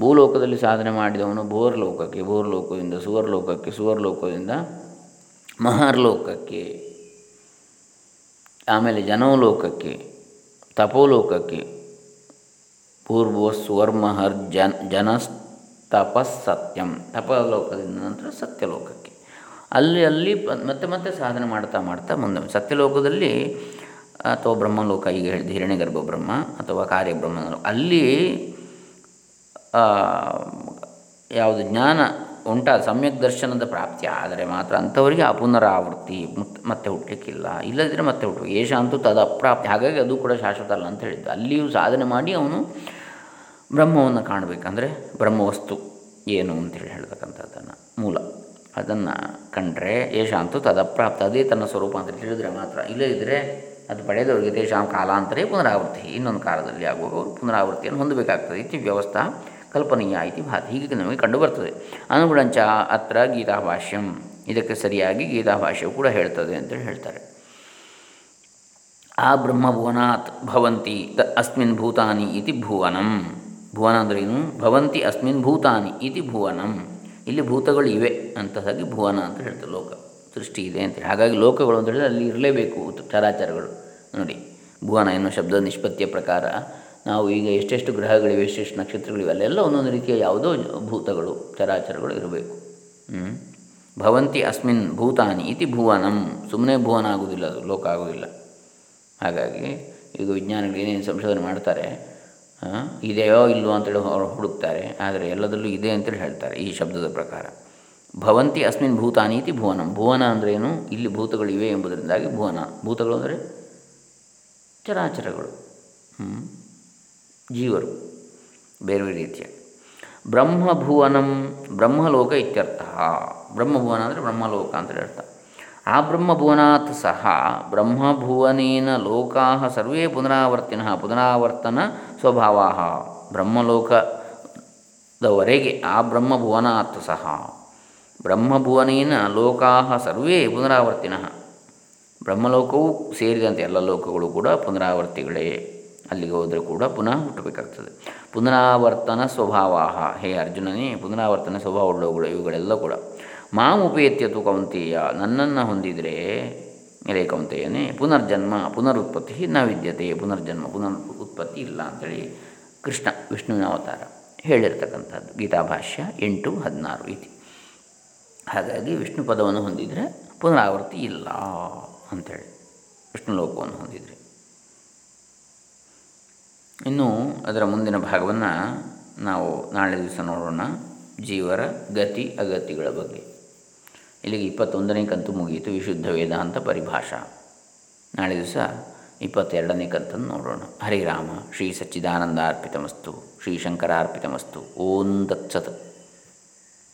ಭೂಲೋಕದಲ್ಲಿ ಸಾಧನೆ ಮಾಡಿದವನು ಭೋರ್ಲೋಕಕ್ಕೆ, ಭೋರ್ಲೋಕದಿಂದ ಸುವರ್ಲೋಕಕ್ಕೆ, ಸುವರ್ಲೋಕದಿಂದ ಮಹರ್ಲೋಕಕ್ಕೆ, ಆಮೇಲೆ ಜನೋಲೋಕಕ್ಕೆ, ತಪೋಲೋಕಕ್ಕೆ, ಪೂರ್ವಸ್ವರ್ಮಹರ್ ಜನ್, ಜನಸ್ತಪಸ್ಸತ್ಯಂ, ತಪಲೋಕದಿಂದ ನಂತರ ಸತ್ಯಲೋಕಕ್ಕೆ. ಅಲ್ಲಿ ಅಲ್ಲಿ ಮತ್ತೆ ಮತ್ತೆ ಸಾಧನೆ ಮಾಡ್ತಾ ಮಾಡ್ತಾ ಮುಂದೆ, ಸತ್ಯಲೋಕದಲ್ಲಿ ಅಥವಾ ಬ್ರಹ್ಮಲೋಕ, ಈಗ ಹೇಳಿದ ಹಿರಣ್ಯಗರ್ಭ ಬ್ರಹ್ಮ ಅಥವಾ ಕಾರ್ಯಬ್ರಹ್ಮ ಅಲ್ಲಿ ಯಾವುದು ಜ್ಞಾನ ಉಂಟಾದ ಸಮ್ಯಕ್ ದರ್ಶನದ ಪ್ರಾಪ್ತಿ. ಆದರೆ ಮಾತ್ರ ಅಂಥವರಿಗೆ ಆ ಪುನರಾವೃತ್ತಿ ಮತ್ತೆ ಹುಟ್ಟಲಿಕ್ಕಿಲ್ಲ ಇಲ್ಲದಿದ್ದರೆ ಮತ್ತೆ ಹುಟ್ಟು ಏಷ ಅಂತೂ ತದ ಅಪ್ರಾಪ್ತಿ. ಹಾಗಾಗಿ ಅದು ಕೂಡ ಶಾಶ್ವತ ಅಲ್ಲ ಅಂತ ಹೇಳಿದ್ದು. ಅಲ್ಲಿಯೂ ಸಾಧನೆ ಮಾಡಿ ಅವನು ಬ್ರಹ್ಮವನ್ನು ಕಾಣಬೇಕಂದ್ರೆ ಬ್ರಹ್ಮವಸ್ತು ಏನು ಅಂತೇಳಿ ಹೇಳ್ತಕ್ಕಂಥದ್ದನ್ನು, ಮೂಲ. ಅದನ್ನು ಕಂಡ್ರೆ ಯಶಾಂತು ತದಪ್ರಾಪ್ತ ಅದೇ ತನ್ನ ಸ್ವರೂಪ ಅಂತ ತಿಳಿದರೆ ಮಾತ್ರ. ಇಲ್ಲದಿದ್ದರೆ ಅದು ಪಡೆದವರಿಗೆ ತೇಷಾಂ ಕಾಲಾಂತರೇ ಪುನರಾವೃತ್ತಿ. ಇನ್ನೊಂದು ಕಾಲದಲ್ಲಿ ಆಗುವಾಗ ಅವರು ಪುನರಾವೃತ್ತಿಯನ್ನು ಹೊಂದಬೇಕಾಗ್ತದೆ. ಇತಿ ವ್ಯವಸ್ಥಾ ಕಲ್ಪನೀಯ ಇತಿ ಭಾತಿ. ಹೀಗೆ ನಮಗೆ ಕಂಡುಬರ್ತದೆ. ಅನುಗುಣಂಚ ಅತ್ರ ಗೀತಾಭಾಷ್ಯಂ. ಇದಕ್ಕೆ ಸರಿಯಾಗಿ ಗೀತಾಭಾಷ್ಯವು ಕೂಡ ಹೇಳ್ತದೆ ಅಂತೇಳಿ ಹೇಳ್ತಾರೆ. ಆ ಬ್ರಹ್ಮಭುವನಾತ್ ಭವಂತಿ ತ ಅಸ್ಮಿನ್ ಭೂತಾನಿ ಇತಿ ಭುವನಂ. ಭುವನ ಏನು? ಭವಂತಿ ಅಸ್ಮಿನ್ ಭೂತಾನಿ ಇತಿ ಭುವನಂ. ಇಲ್ಲಿ ಭೂತಗಳು ಇವೆ ಅಂತದಾಗಿ ಭುವನ ಅಂತ ಹೇಳ್ತಾರೆ ಲೋಕ. ಸೃಷ್ಟಿ ಇದೆ ಅಂತೇಳಿ ಹಾಗಾಗಿ ಲೋಕಗಳು ಅಂತ ಹೇಳಿದ್ರೆ ಅಲ್ಲಿ ಇರಲೇಬೇಕು. ಚರಾಚರಗಳು. ನೋಡಿ, ಭುವನ ಎನ್ನುವ ಶಬ್ದ ನಿಷ್ಪತ್ತಿಯ ಪ್ರಕಾರ ನಾವು ಈಗ ಎಷ್ಟೆಷ್ಟು ಗ್ರಹಗಳಿವೆ, ಎಷ್ಟೆಷ್ಟು ನಕ್ಷತ್ರಗಳಿವೆ, ಅಲ್ಲೆಲ್ಲ ಒಂದೊಂದು ರೀತಿಯ ಯಾವುದೋ ಭೂತಗಳು, ಚರಾಚರಗಳು ಇರಬೇಕು. ಭವಂತಿ ಅಸ್ಮಿನ್ ಭೂತಾನಿ ಇತಿ ಭುವನಂ. ಸುಮ್ಮನೆ ಭುವನ ಆಗುವುದಿಲ್ಲ ಅದು ಲೋಕ ಆಗುವುದಿಲ್ಲ. ಹಾಗಾಗಿ ಈಗ ವಿಜ್ಞಾನಿಗಳು ಏನೇನು ಸಂಶೋಧನೆ ಮಾಡ್ತಾರೆ ಇದೆಯೋ ಇಲ್ಲವೋ ಅಂತೇಳಿ ಅವರು ಹುಡುಕ್ತಾರೆ, ಆದರೆ ಎಲ್ಲದರಲ್ಲೂ ಇದೆ ಅಂತೇಳಿ ಹೇಳ್ತಾರೆ ಈ ಶಬ್ದದ ಪ್ರಕಾರ. ಭವಂತಿ ಅಸ್ಮಿನ್ ಭೂತಾನಿ ಇತಿ ಭುವನಂ. ಭುವನ ಅಂದ್ರೇನು ಇಲ್ಲಿ ಭೂತಗಳಿವೆ ಎಂಬುದರಿಂದಾಗಿ ಭುವನ. ಭೂತಗಳು ಅಂದರೆ ಚರಾಚರಗಳು. ಜೀವರು, ಬೇರೆ ಬೇರೆ ರೀತಿಯ. ಬ್ರಹ್ಮಭುವನಂ ಬ್ರಹ್ಮಲೋಕ ಇತ್ಯರ್ಥ. ಬ್ರಹ್ಮಭುವನ ಅಂದರೆ ಬ್ರಹ್ಮಲೋಕ ಅಂತೇಳಿ ಅರ್ಥ. ಆ ಬ್ರಹ್ಮಭುವನಾತ್ ಸಹ ಬ್ರಹ್ಮಭುವನೇನ ಲೋಕಾ ಸರ್ವೇ ಪುನರಾವರ್ತಿನ ಪುನರಾವರ್ತನ ಸ್ವಭಾವ ಬ್ರಹ್ಮಲೋಕದವರೆಗೆ ಆ ಬ್ರಹ್ಮಭುವನಾತ್ ಸಹ ಬ್ರಹ್ಮಭುವನೇನ ಲೋಕಾ ಸರ್ವೇ ಪುನರಾವರ್ತಿನ. ಬ್ರಹ್ಮಲೋಕವು ಸೇರಿದಂತೆ ಎಲ್ಲ ಲೋಕಗಳು ಕೂಡ ಪುನರಾವರ್ತಿಗಳೇ. ಅಲ್ಲಿಗೆ ಹೋದರೆ ಕೂಡ ಪುನಃ ಹುಟ್ಟಬೇಕಾಗ್ತದೆ. ಪುನರಾವರ್ತನ ಸ್ವಭಾವ ಹೇ ಅರ್ಜುನನೇ, ಪುನರಾವರ್ತನ ಸ್ವಭಾವವುಳ್ಳವುಗಳು ಇವುಗಳೆಲ್ಲ ಕೂಡ. ಮಾಂ ಉಪೇತ್ಯತು ಕೌಂತೆಯ. ನನ್ನನ್ನು ಹೊಂದಿದರೆ ಎಲೆ ಕೌಂತೆಯನೇ, ಪುನರ್ಜನ್ಮ, ಪುನರುತ್ಪತ್ತಿ ನ ವಿದ್ಯತೆ ಪುನರ್ಜನ್ಮ ಪುನರ್ ಉತ್ಪತ್ತಿ ಇಲ್ಲ ಅಂಥೇಳಿ ಕೃಷ್ಣ ವಿಷ್ಣುವಿನ ಅವತಾರ ಹೇಳಿರ್ತಕ್ಕಂಥದ್ದು. ಗೀತಾಭಾಷ್ಯ ಎಂಟು ಹದಿನಾರು ಇತಿ. ಹಾಗಾಗಿ ವಿಷ್ಣು ಪದವನ್ನು ಹೊಂದಿದರೆ ಪುನರಾವರ್ತಿ ಇಲ್ಲ ಅಂಥೇಳಿ ವಿಷ್ಣು ಲೋಕವನ್ನು ಹೊಂದಿದರೆ. ಇನ್ನು ಅದರ ಮುಂದಿನ ಭಾಗವನ್ನು ನಾವು ನಾಳೆ ದಿವಸ ನೋಡೋಣ. ಜೀವರ ಗತಿ ಅಗತಿಗಳ ಬಗ್ಗೆ. ಇಲ್ಲಿಗೆ ಇಪ್ಪತ್ತೊಂದನೇ ಕಂತು ಮುಗಿಯಿತು. ವಿಶುದ್ಧ ವೇದಾಂತ ಪರಿಭಾಷಾ. ನಾಳೆ ದಿವಸ ಇಪ್ಪತ್ತೆರಡನೇ ಕಂತನ್ನು ನೋಡೋಣ. ಹರಿರಾಮ ಶ್ರೀ ಸಚ್ಚಿದಾನಂದ ಅರ್ಪಿತಮಸ್ತು. ಶ್ರೀ ಶಂಕರ ಅರ್ಪಿತಮಸ್ತು ಓಂ ದತ್ಸತ್